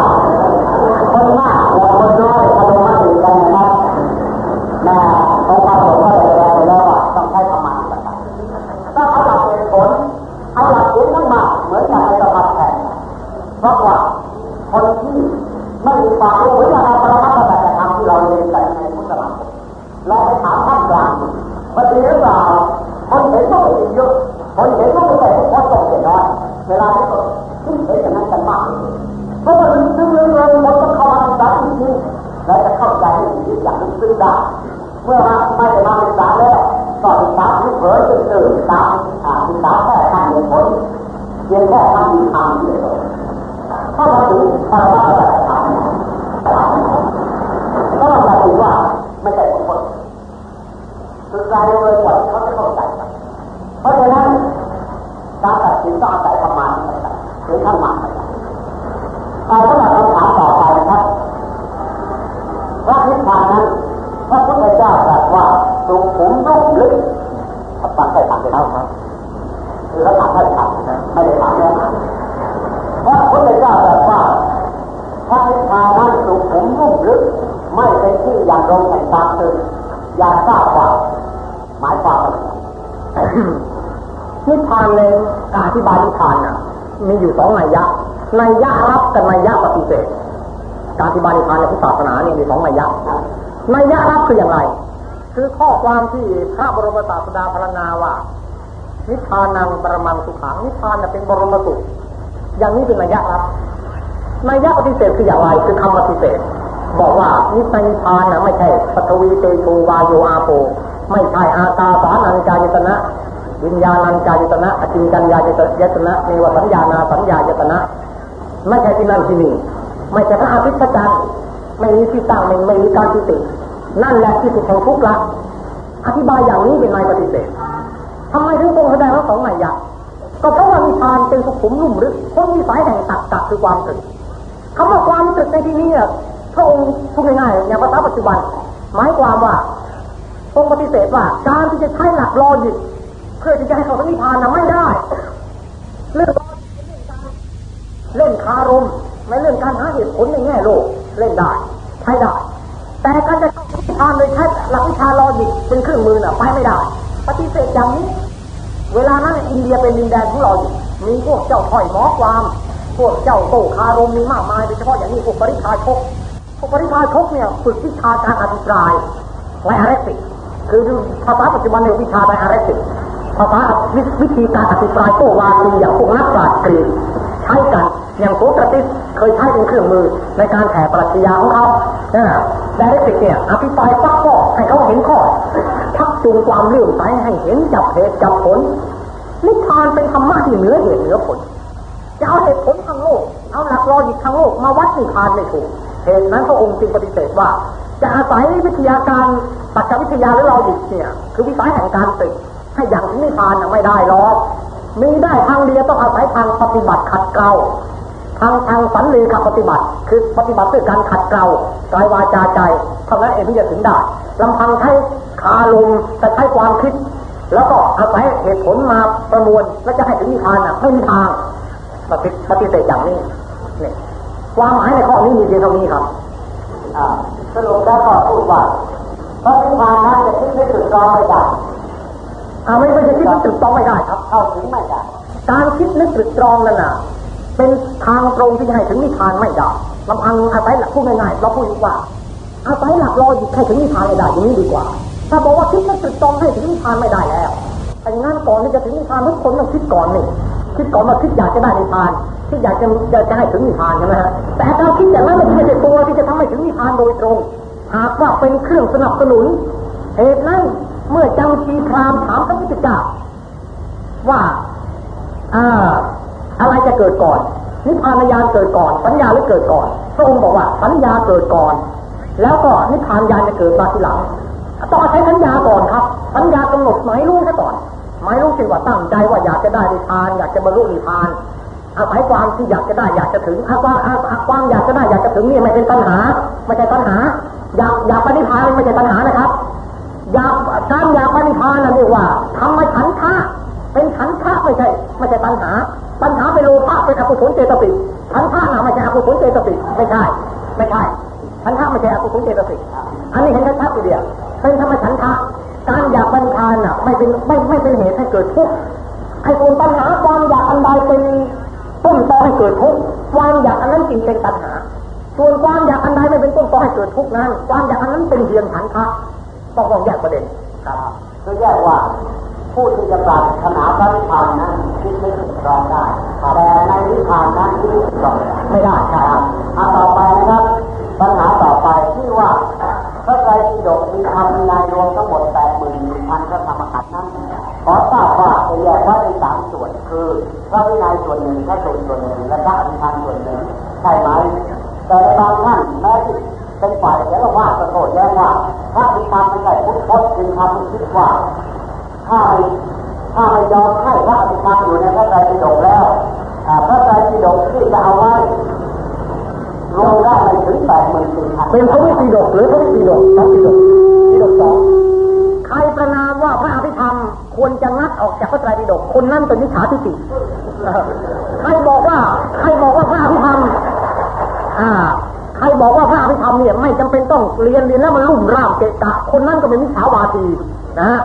คนมากและคนน้อยเขาลงมาถึงกันนะครับนะเขาปรากฏว่าอะไรแล้วว่าต้องใช้ธรรมะต่างๆถ้าเอาหลักเหตุผลเอาหลักเหตุทั้งหมดเหมือนอย่างในสภาพแทนเพราะว่าคนที่ไม่มีความรู้เหมือนอย่างเราปรมัตถสัจธรรมที่เราเรียนกันในพุทธศาสนาเราไปถามท่านกลางมันจริงหรือเปล่าคนเห็นต้องเห็นเยอะคนเห็นต้องไม่ใช่คนต้องเห็นน้อยเวลาที่เขาขึ้นเห็นอย่างนั้นกันมาก เพราะมันซึ้งเลยเลยมันต้องเข้ามาศึกษาจริงๆและจะเข้าใจในสิ่งที่อยากซึ้งได้ เมื่อมาไม่ได้มาศึกษาแล้วก็ศึกษาที่เผยตื่นตื่นศึกษาศึกษาแค่ทางเหตุผลเพียงแค่ทางมีทางเดียวเข้ามาถึงปรมาจารย์ธรรมก็เราจะถือว่าไม่ใช่ทุกคนศึกษาเลยกว่าที่เขาจะเข้าใจเพราะฉะนั้นการตัดสินต้องอาศัยธรรมะหรือธรรมะไปสำหรับคำถามต่อไปนะครับพระนิพพานนั้นพระพุทธเจ้าตรัสว่าสุขุมลุ่มลึกฟังใครถามไปแล้วครับคือเขาถามท่านถามไม่ได้ถามแล้วพระพุทธเจ้าตรัสว่าพระนิพพานนั้นสุขุมลุ่มลึกไม่เป็นที่อย่างลงแห่งความตึงอย่างทราบว่าหมายความว่า นิพพานในการอธิบายนิพพานน่ะมีอยู่สองนัยยะนัยยะรับ กับนัยยะปฏิเสธการอธิบายนิพพานในพุทธศาสนาเนี่ยมีสองนัยยะนัยยะรับคืออย่างไร คือข้อความที่พระบรมศาสดาพรณนาว่า นิพพานังปรมังสุขังนิพพานเป็นบรมสุข อย่างนี้เป็นนัยยะรับนัยยะปฏิเสธคืออย่างไร คือคำปฏิเสธ บอกว่านิพพานนะไม่ใช่ปฐวีเตโชวาโยอาโปไม่ใช่อากาสานัญจายตนะวิญญาณัญจายตนะอจินกัญญายตนะเนวสัญญานาสัญญายตนะ ไม่ใช่ที่นั่นที่นี่ไม่ใช่พระอาทิตย์พระจันทร์ไม่มีที่ตั้งไม่ไม่มีการที่ตินั่นแหละที่สุดของทุกข์ละอธิบายอย่างนี้เป็นนายปฏิเสธทำไมถึงทรงแสดงทั้งสองหนัยยะก็เพราะว่านิพานเป็นสุขุมลุ่มลึกพ้นวิสัยแห่งตักกคือความตึกคำว่าความตึกในที่นี้พระองค์พูดง่ายๆอย่างภาษาปัจจุบัน หมายความว่าทรงปฏิเสธว่าการที่จะใช้หลัก logic เพื่อที่จะให้เขาถึงนิพพานน่ะไม่ได้เรื่อง เล่นคารมไม่เรื่องการหาเหตุผลในแง่โลกเล่นได้ใช้ได้ แต่การจะเข้าถึงนิพพานโดยใช้หลักวิชา logic เป็นเครื่องมือน่ะไปไม่ได้ ปฏิเสธอย่างนี้ เวลานั้นอินเดียเป็นดินแดนของเราอยู่มีพวกเจ้าถ้อยหมอความ พวกเจ้าโต้คารมมีมากมายโดยเฉพาะอย่างนี้พวกปริพาชกพวกปริพาชกเนี่ยฝึกวิชาการอภิปรายไวอาร์ติกคือภาษาปัจจุบันเรียกวิชาไวอาร์ติกภาษาวิธีการอภิปรายโต้วาทีอย่างพวกนักปราชญ์กรีกใช้กัน อย่างโสตรติสเคยใช้เป็นเครื่องมือในการแผ่ปรัชญาของเขาไดเรกติกเนี่ยอภิปรายปักข้อให้เขาเห็นข้อชักจูงความเลื่อมใสให้เห็นจับเหตุจับผลนิพพานเป็นธรรมะที่เหนือเหตุเหนือผล จะเอาเหตุผลทางโลก เอาหลัก logic ทางโลกมาวัดนิพพานไม่ถูก เหตุนั้นพระองค์จึงปฏิเสธว่า จะอาศัยวิทยาการตรรกวิทยาหรือ logic เนี่ย คือวิสัยแห่งการตรึกให้หยั่งนิพพานไม่ได้หรอกมีได้ทางเดียวต้องอาศัยทางปฏิบัติขัดเกลา ทางทางสัลเลขปฏิบัติ คือปฏิบัติด้วยการขัดเกลากายวาจาใจเท่านั้นเองที่จะถึงได้ลำพังใช้คารมแต่ใช้ความคิด แล้วก็อาศัยเหตุผลมาประมวลแล้วจะให้ถึงนิพพานอะไม่มีทางปฏิปฏิเสธอย่างนี้เนี่ยความหมายในข้อนี้มีเพียงเท่านี้ครับสรุปแล้วก็พูดว่าพระนิพพานนั้นจะคิดไม่ถึงตรองไม่ได้อ่าไม่ไม่จะคิดนึกตรึกตรองไม่ได้ครับเข้าถึงไม่ได้การคิดนึกตรึกตรองนั่นน่ะ เป็นทางตรงที่จะให้ถึงนิพพานไม่ได้ลำพังอาศัยหลักพูดง่ายๆเราพูดว่าอาศัยหลักรอหยิบให้ถึงนิพพานไม่ได้อย่างนี้ดีกว่า ถ้าบอกว่าคิดนึกตรึกตรองให้ถึงนิพพานไม่ได้แล้วไอ้งั้นก่อนที่จะถึงนิพพานทุกคนต้องคิดก่อนนี่คิดก่อนว่าคิดอยากจะได้นิพพานคิดอยากจะจะจะให้ถึงนิพพานใช่ไหมฮะแต่การคิดอย่างนั้นไม่ใช่ตัวที่จะทำให้ถึงนิพพานโดยตรง หากว่าเป็นเครื่องสนับสนุนเหตุนั้นเมื่อจังชีพรามถามพระพุทธเจ้าว่าอ่า อะไรจะเกิดก่อน นิพพานญาณเกิดก่อนสัญญาหรือเกิดก่อนพระองค์บอกว่าสัญญาเกิดก่อน แล้วก็นิพพานญาณจะเกิดมาทีหลังต้องใช้สัญญาก่อนครับสัญญากำหนดหมายรู้ซะก่อน หมายรู้สิว่าตั้งใจว่าอยากจะได้นิพพาน อยากจะบรรลุนิพพานอาศัยความที่อยากจะได้อยากจะถึงอาความอาความอยากจะได้อยากจะถึงนี่ไม่เป็นปัญหาไม่ใช่ปัญหา อยากอยากปฏิพานไม่ใช่ปัญหานะครับ อยากการอยากปฏิพานนั่นเรียกว่าทำมาฉันทะเป็นฉันทะไม่ใช่ไม่ใช่ปัญหา ปัญหาเป็นโลภะเป็นอกุศลเจตสิกฉันทะน่ะไม่ใช่อกุศลเจตสิกไม่ใช่ ไม่ใช่ฉันทะไม่ใช่อกุศลเจตสิกอันนี้เห็นชัดๆทีเดียวเป็นธรรมฉันทะการอยากปฏิพานน่ะ ไม่เป็นไม่ไม่เป็นเหตุให้เกิดทุกข์ไอ้ส่วนปัญหาความอยากอันใดเป็นต้นตอให้เกิดทุกข์ความอยากอันนั้นจริงเป็นปัญหา ส่วนความอยากอันใดไม่เป็นต้นตอให้เกิดทุกข์นั้น ความอยากอันนั้นเป็นเพียงฉันทะต้องต้องแยกประเด็นครับก็แยกว่า ผู้ที่จะปรารถนาพระนิพพานนั้นคิดไม่ถึงรองได้ แต่ในนิพพานนั้นคิดถึงรองไม่ได้ครับอันต่อไปนะครับ ปัญหาต่อไปที่ว่าพระไตรปิฎกมีคำในรวมทั้งหมดแปดหมื่นพันพระธรรมขันธ์นั้นขอทราบว่าจะแยกไว้เป็นสามส่วนคือพระวินัยส่วนหนึ่งพระสูตรส่วนหนึ่งและพระอภิธรรมส่วนหนึ่งใช่ไหมแต่บางท่านแม้ที่เป็นฝ่ายแต่ละว่าสะโกดแย้งว่าพระอภิธรรมไม่ใช่พุทธพจน์จึงทำให้คิดว่า ถ้าไม่ถ้าไม่ยอมให้พระอภิธรรมอยู่ในพระไตรปิฎกแล้วพระไตรปิฎกที่จะเอาไว้รวมได้ไม่ถึงแปดหมื่นสี่พันเป็นพระวิปิฎกหรือพระวิปิฎกพระวิปิฎกปิฎกสองใครประนามว่าพระอภิธรรมควรจะงัดออกจากพระไตรปิฎกคนนั้นเป็นมิจฉาทิฏฐิใครบอกว่าใครบอกว่าพระอภิธรรมอ่าใครบอกว่าพระอภิธรรมเนี่ยไม่จำเป็นต้องเรียนเรียนแล้วมันลุ่มร่ามเกะกะคนนั้นก็เป็นมิจฉาวาทีนะฮะ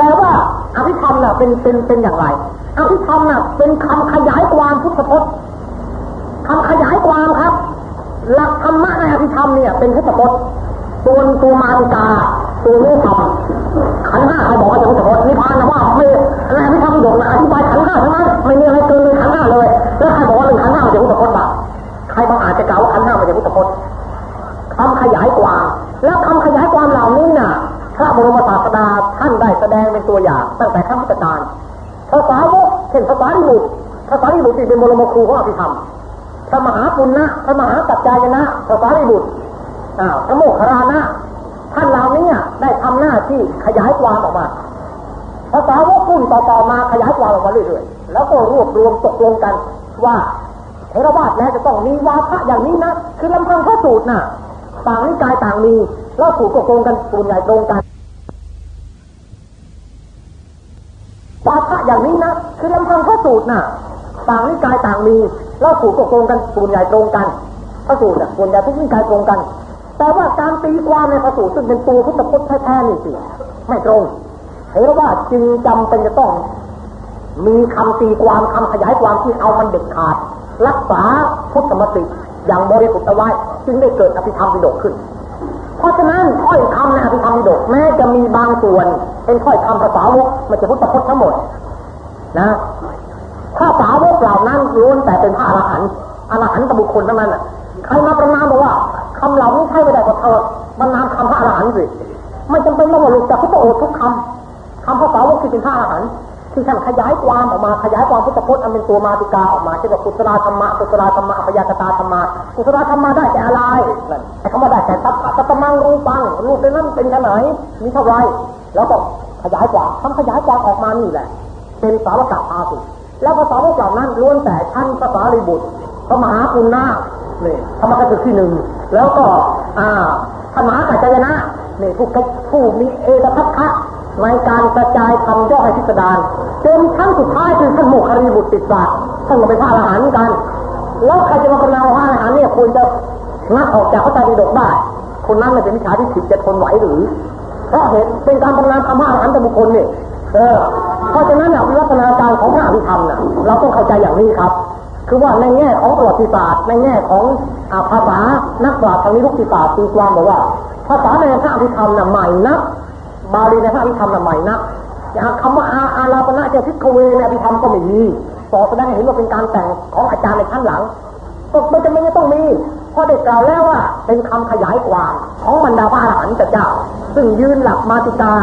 แต่ว่าอภิธรรมน่ะเป็นเป็นเป็นอย่างไรอภิธรรมน่ะเป็นคำขยายความพุทธพจน์คำขยายความครับ หลักธรรมะในอภิธรรมเนี่ยเป็นพุทธพจน์ตัวตัวมาติกาตัวรู้ธรรมขันธ์ห้าเขาบอกว่าจะพุทธพจน์นิพพานนะว่าไม่ในอภิธรรมดกนะอธิบายขันธ์ห้าทั้งนั้นไม่มีอะไรเกินเลยขันธ์ห้าเลย แล้วใครบอกว่าเรื่องขันธ์ห้าจะพุทธพจน์บ้างใครบางอาจจะกล่าวว่าขันธ์ห้ามันจะพุทธพจน์คำขยายความ แล้วคำขยายความเหล่านี้น่ะ ระบรมศาสดาท่านได้แสดงเป็นตัวอย่าง ตั้งแต่ขั้นพุทธกาลภาษาวกเช่นภาษาลิบุตรภาษาลิบุตรที่เป็นบรมครูของอภิธรรมพระมหาปุณณะพระมหากัจจายนะพระสารีบุตรพระโมคคัลลานะท่านเหล่านี้ได้ทำหน้าที่ขยายความออกมาภาษาวกรุ่นต่อๆมาขยายความออกมาเรื่อยๆ แล้วก็รวบรวมตกลงกันว่าเทรวาสแล้วจะต้องมีวาทะอย่างนี้นะ คือลำพังพระสูตรน่ะ ต่างนิกายต่างมีแล้วสูตรตกลงกันส่วนใหญ่ตรงกัน วาทะอย่างนี้นะคือลำพังพระสูตรน่ะต่างนิกายต่างมีแล้วสูตรก็ตรงกันส่วนใหญ่ตรงกันพระสูตรส่วนใหญ่ทุกนิกายตรงกัน แต่ว่าการตีความในพระสูตรซึ่งเป็นตัวพุทธพจน์แท้ๆนี่สิไม่ตรงเห็นว่าจึงจำเป็นจะต้อง มีคำตีความคำขยายความที่เอามันเด็ดขาด รักษาพุทธมติอย่างบริสุทธิ์เอาไว้จึงได้เกิดอภิธรรมปิฎกขึ้น เพราะฉะนั้นถ้อยคำในอภิธรรมปิฎกแม้จะมีบางส่วน เป็นถ้อยคำภาษาวกมันจะพุทธพจน์ทั้งหมด นะ ถ้าสาวกเหล่านั้นล้วนแต่เป็นพระอรหันต์อรหันต์บุคคลทั้นั้นอะใครมาประนามบอกว่าคำเหล่านี้ใช่ไม่ได้ก็เถิดมันนามคำพระอรหันต์สิไม่จำเป็นต้องว่าหลุดจากพุทธโอษทุกคำคำพระสาวกที่เป็นพระอรหันต์ที่ท่านขยายความออกมาขยายความพุทธพจน์อันเป็นตัวมาติกาออกมาเช่นว่ากุศลธรรมะกุศลธรรมะอภยากตาธรรมะกุศลธรรมะได้แต่อะไรนั่นไอ้คำว่าได้แต่ตัพพะตัตมังรูปังรูปนนั้นเป็นขนาดไหนมีเท่าไร แล้วก็ขยายความทำขยายความออกมานี่แหละ เป็นสาวกภาสิแล้วภาษาวกเหล่านั้นล้วนแต่ชั้นภาษาลิบุตรพระมหาปุณณะนี่ธรรมกถึกที่หนึ่งแล้วก็อ่าธรรมหากัจจายนะนี่ผู้ผู้มีเอกทัพพะในการกระจายธรรมย่อให้พิสดารจนชั้นสุดท้ายคือท่านโมคคารีบุตรติดบาทท่านก็เป็นพระอรหันต์กัน แล้วใครจะมาประนามพระอรหันต์เนี่ยควรจะงัดออกจากพระไตรปิฎกได้คนนั้นเป็นมิจฉาทิฏฐิจะทนไหวหรือ เพราะเห็นเป็นการประนามคำว่าอรหันตบุคคลเนี่ยเออเพราะฉะนั้นวิวัฒนาการของพระอภิธรรมน่ะเราต้องเข้าใจอย่างนี้ครับ คือว่าในแง่ของประวัติศาสตร์ในแง่ของภาษานักปราชญ์ทางนิรุกติศาสตร์ตีความบอกว่า ภาษาในพระอภิธรรมน่ะใหม่นักบาลีในพระอภิธรรมน่ะใหม่นักอย่างคำว่าอาอาลาปณะเจทิคเวในอภิธรรมก็ไม่มีสอแสดงให้เห็นว่าเป็นการแต่งของอาจารย์ในขั้นหลังก็มันจะไม่ต้องมี เพราะได้กล่าวแล้วว่าเป็นคำขยายความของบรรดาพระอรหันตเจ้า ซึ่งยืนหลักมาติกา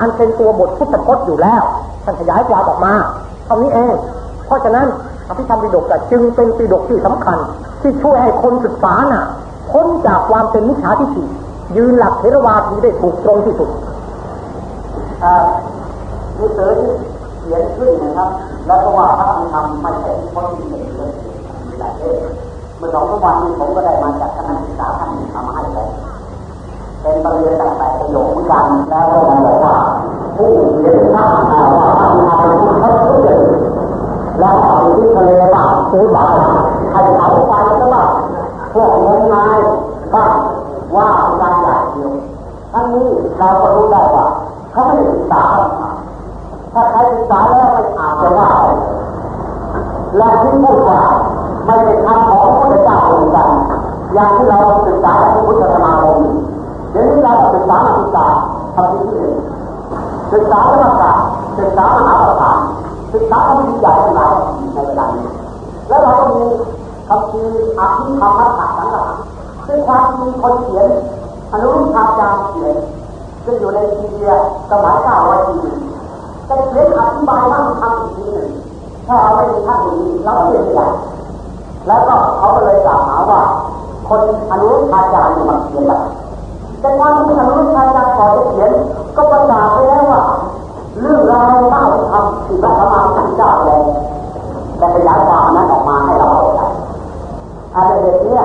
อันเป็นตัวบทพุทธพจน์อยู่แล้วท่านขยายความออกมาเท่านี้เอง เพราะฉะนั้นอภิธรรมปิฎกจึงเป็นปิฎกที่สำคัญ ที่ช่วยให้คนศึกษาน่ะพ้นจากความเป็นมิจฉาทิฏฐิยืนหลักเทรวาทีได้ถูกตรงที่สุดหนังสือที่เขียนขึ้นนะครับ แล้วก็ว่าพระธรรมไม่ใช่ที่คนที่เขียนเลยหลายเล่ม มื่อสองสามวันนี้ผมก็ได้มาจากคณะศึกษาท่านหนึ่งทำมาให้ผมเป็นประเด็นตั้งแต่ประโยคเหมือนกันแล้วก็บอกว่าผู้เขียนพระอ่าว่าพระธรรมธรรมเป็นผู้เขาทุกอย่างแล้วเอาไปที่ทะเลบ้างซื้อบ้างให้เขาไปก็บ้างพวกงินนายบ้างว่าการใหญ่เดียวทั้งนี้เราก็รู้ได้ว่าเขาไม่ได้ศึกษาถ้าใครศึกษาแล้วไม่อาจจะว่าและที่พูดว่า ไม่เป็นคำของพระเจ้าเหมือนกันอย่างที่เราศึกษาในพุทธธรรมองค์เดี๋ยวนี้เราศึกษามาศึกษาทำที่ที่หนึ่งศึกษาธรรมศาสตร์ศึกษามหาประธานศึกษาคำวิจัยทั้งหลายในเวลานี้แล้วเราก็มีคำพีอภิธรรมมัตสังหารซึ่งความมีคนเขียนอนุรุทธาจารย์เขียนซึ่งอยู่ในอินเดียสมัยเก้าร้อยปีแต่เขียนอธิบายว่าทำอีกทีหนึ่งถ้าเราไม่มีท่านนี้เราก็เขียนไม่ได้ แล้วก็เขาเลยกล่าวหาว่า คนอนุรุทธาจารย์มันเขียนแบบแต่ความที่อนุรุทธาจารย์ก่อนจะเขียน ก็ประกาศไปแล้วว่า เรื่องราวเล่าทำที่พระธรรมขันธ์เจ้าเลยแต่ขยายความนั้นออกมาให้เราเข้าใจอาจจะเด็กเนี้ย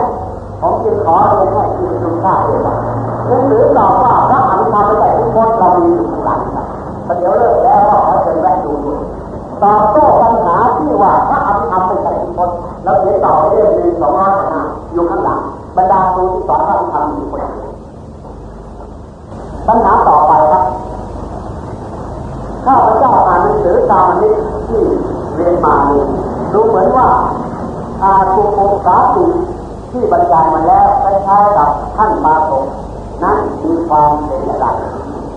ผมจึงขอเรียนให้คุณดูทราบเลยว่าหนังสือตอบว่าพระอนุธรรมไม่ใช่ทุกคนเรามีอยู่หลังนะแต่เดี๋ยวเลิกแล้วก็ขอเชิญแวะดูด้วยตอบโต้ปัญหาที่ว่าพระ อนุธรรมไม่ใช่ทุกคนเราเขียนต่อไปเรื่องหนึ่งสองร้อยหน้าอยู่ข้างหลังบรรดาครูที่สอนพระธรรมมีคนเดียวปัญหาต่อไปครับข้าพเจ้าอ่านหนังสือตามนี้ที่เรียนมานี่ดูเหมือนว่าอาตุโกสาติที่บรรยายมาแล้วคล้ายๆกับท่านมาสงนั้นมีความเห็นอะไร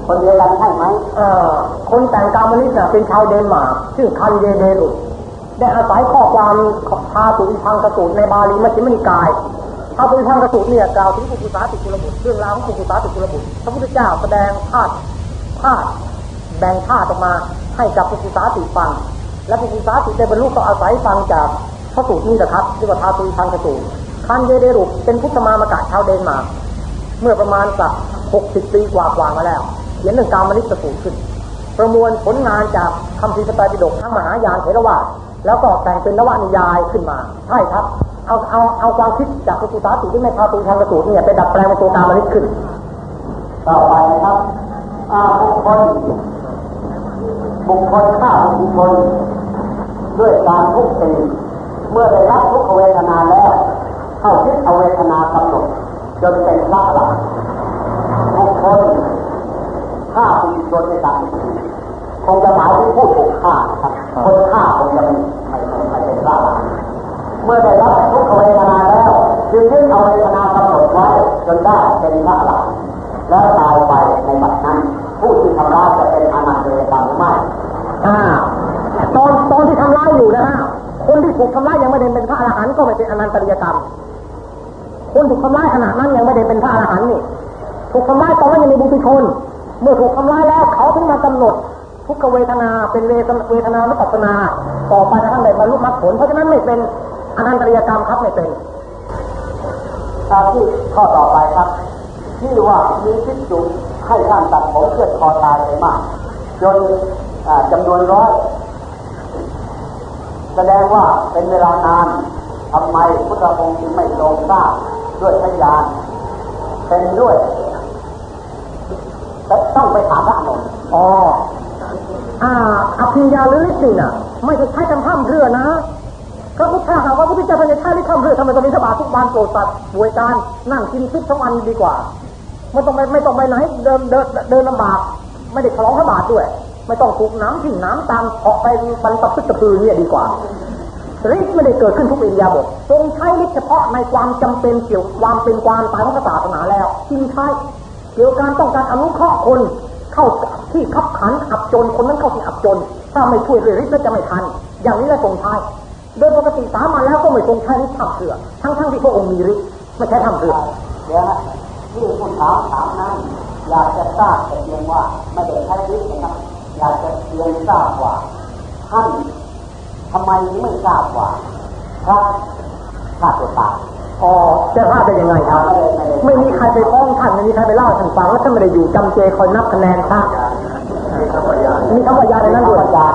คนเดียวกันใช่ไหมเออคนแต่งกามนิสเป็นชาวเดนมาร์กชื่อคันเยเดรุ ได้อาศัยข้อความพาตุอิพังกสูตรในบาลีมัชฌิมนิกายพาตุอิพังกสูตรเนี่ยกล่าวถึงปุกุสาติกุลบุตรเรื่องราวของปุกุสาติกุลบุตรพระพุทธเจ้าแสดงธาตุธาตุแบ่งธาตุออกมาให้กับปุกุสาติฟัง และปุกุสาติได้บรรลุก็อาศัยฟังจากพระสูตรนี้นะครับที่ว่าพาตุอิพังกสูตรคันเยเดรุปเป็นพุทธมามกะชาวเดนมาร์กเมื่อประมาณสักหกสิบปีกว่ากว่ามาแล้วเขียนเรื่องการมนิสสูตรขึ้น ประมวลผลงานจากคำพีสไตรปิฎกทั้งมหายานเถรวาทแล้วก็แต่งเป็นนวนิยายขึ้นมา ใช่ครับ เอาเอาเอาความคิดจากพุทธศาสตร์ที่ไม่พาตูทางกระสูตรเนี่ยไปดัดแปลงเป็นตัวการมนิสขึ้น ต่อไปนะครับอาบุคคลบุคคลฆ่าบุคคลด้วยการทุบตีเมื่อได้รับทุกขเวทนาแล้วเข้ายึดเอาเวทนากำหนดจนเป็นพระหลักบุคคลฆ่าบุคคลในการ คงจะหมายถึงผู้ถูกฆ่าครับคนฆ่าคงจะไม่ไม่ไม่เป็นพระหลักเมื่อได้รับทุกขเวทนาแล้วจึงยึดเอาเวทนากำหนดไว้จนได้เป็นพระหลักแล้วตายไปในบัดนั้น ผู้ที่ทำร้ายจะเป็นอนันตเรกรรมหรือไม่อ่าตอนตอนที่ทำร้ายอยู่นะฮะคนที่ถูกทำร้ายยังไม่ได้เป็นพระอรหันต์ก็ไม่เป็นอนันตริยกรรม คนถูกทำร้ายขณะนั้นยังไม่ได้เป็นพระอรหันต์นี่ ถูกทำร้ายตอนนั้นยังมีบุญชน เมื่อถูกทำร้ายแล้วเขาถึงมากำหนด ทุกขเวทนาเป็นเวทนาเวทนานุปัสนา ต่อไปกระทั่งได้บรรลุมรรคผล เพราะฉะนั้นไม่เป็นอนันตริยกรรมครับไม่เป็นตามที่ข้อต่อไปครับ ที่ว่ามีพิษจุให้ท่านตัดผมเพื่อคอตายไปมาก จนอ่าจำนวนร้อยแสดงว่าเป็นเวลานานทำไมพุทธองค์จึงไม่ทรงทราบด้วยพยานเป็นด้วยแต่ต้องไปถามพระอนนท์อ๋อ อภิญญาหรือฤทธิ์นี่นะไม่จะใช้คำพร่ำเรือนะพระพุทธหาว่าพระพุทธเจ้าท่านจะใช้ฤทธิ์คำเรือทำไมต้องมีสบาทุกวันโปรดสัตว์ป่วยการนั่งกินซุปทั้งวันดีกว่าไม่ต้องไปไม่ต้องไปไหนเดินเดินเดินลำบาก ไม่ได้คล้องพระบาทด้วย ไม่ต้องถูกน้ำที่น้ำตามออกไปบรรตะพึตะพือเนี่ยดีกว่าฤทธิ์ไม่ได้เกิดขึ้นทุกอิริยาบถทรงใช้ฤทธิ์เฉพาะในความจำเป็นเกี่ยวกับความเป็นความตายของศาสนาแล้วจึงใช้เกี่ยวกับการต้องการอนุเคราะห์คนเข้า ที่ขับขันอับจนคนนั้นเข้าที่อับจน ถ้าไม่ช่วยด้วยฤทธิ์แล้วจะไม่ทัน อย่างนี้แหละทรงใช้โดยปกติสามาแล้วก็ไม่ทรงใช้ฤทธิ์ทำเถื่อทั้งทั้งๆที่พระองค์มีฤทธิ์ไม่ใช่ทำเถื่อเดี๋ยวนะที่คุณถามถามนั้นอยากจะทราบแต่เพียงว่าไม่ได้ใช้ฤทธิ์นะครับอยากจะเพียงทราบว่าท่านทำไมไม่ทราบว่าพระฆ่าตัวตาย อ๋อจะทราบได้ยังไงครับ ไม่มีใครไปฟ้องท่านไม่มีใครไปเล่าให้ท่านฟังแล้วท่านไม่ได้อยู่จำเจคอยนับคะแนนท่านมีคำว่ายาในนั้นด้วยครับ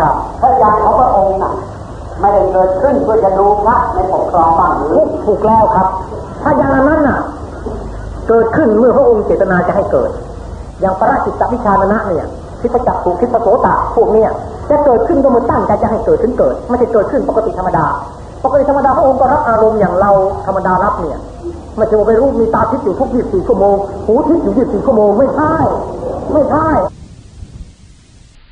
ครับพระยานของพระองค์น่ะไม่ได้เกิดขึ้นเพื่อจะดูพระในปกครองบ้างหรือถูกถูกแล้วครับถ้ายานั้นน่ะ เกิดขึ้นเมื่อพระองค์เจตนาจะให้เกิด อย่างพระราชิตวิชานะเนี่ยทิพจักสุทิพโสตะพวกเนี้ยจะเกิดขึ้นก็เมื่อตั้งใจจะให้เกิดถึงเกิด ไม่ใช่เกิดขึ้นปกติธรรมดา ปกติธรรมดาพระองค์ก็รับอารมณ์อย่างเราธรรมดารับเนี่ยไม่ใช่ว่าไปรู้มีตาทิพย์อยู่ทุกหยิบสี่ชั่วโมงหูทิพย์อยู่หยิบสี่ชั่วโมงไม่ใช่ ไม่ใช่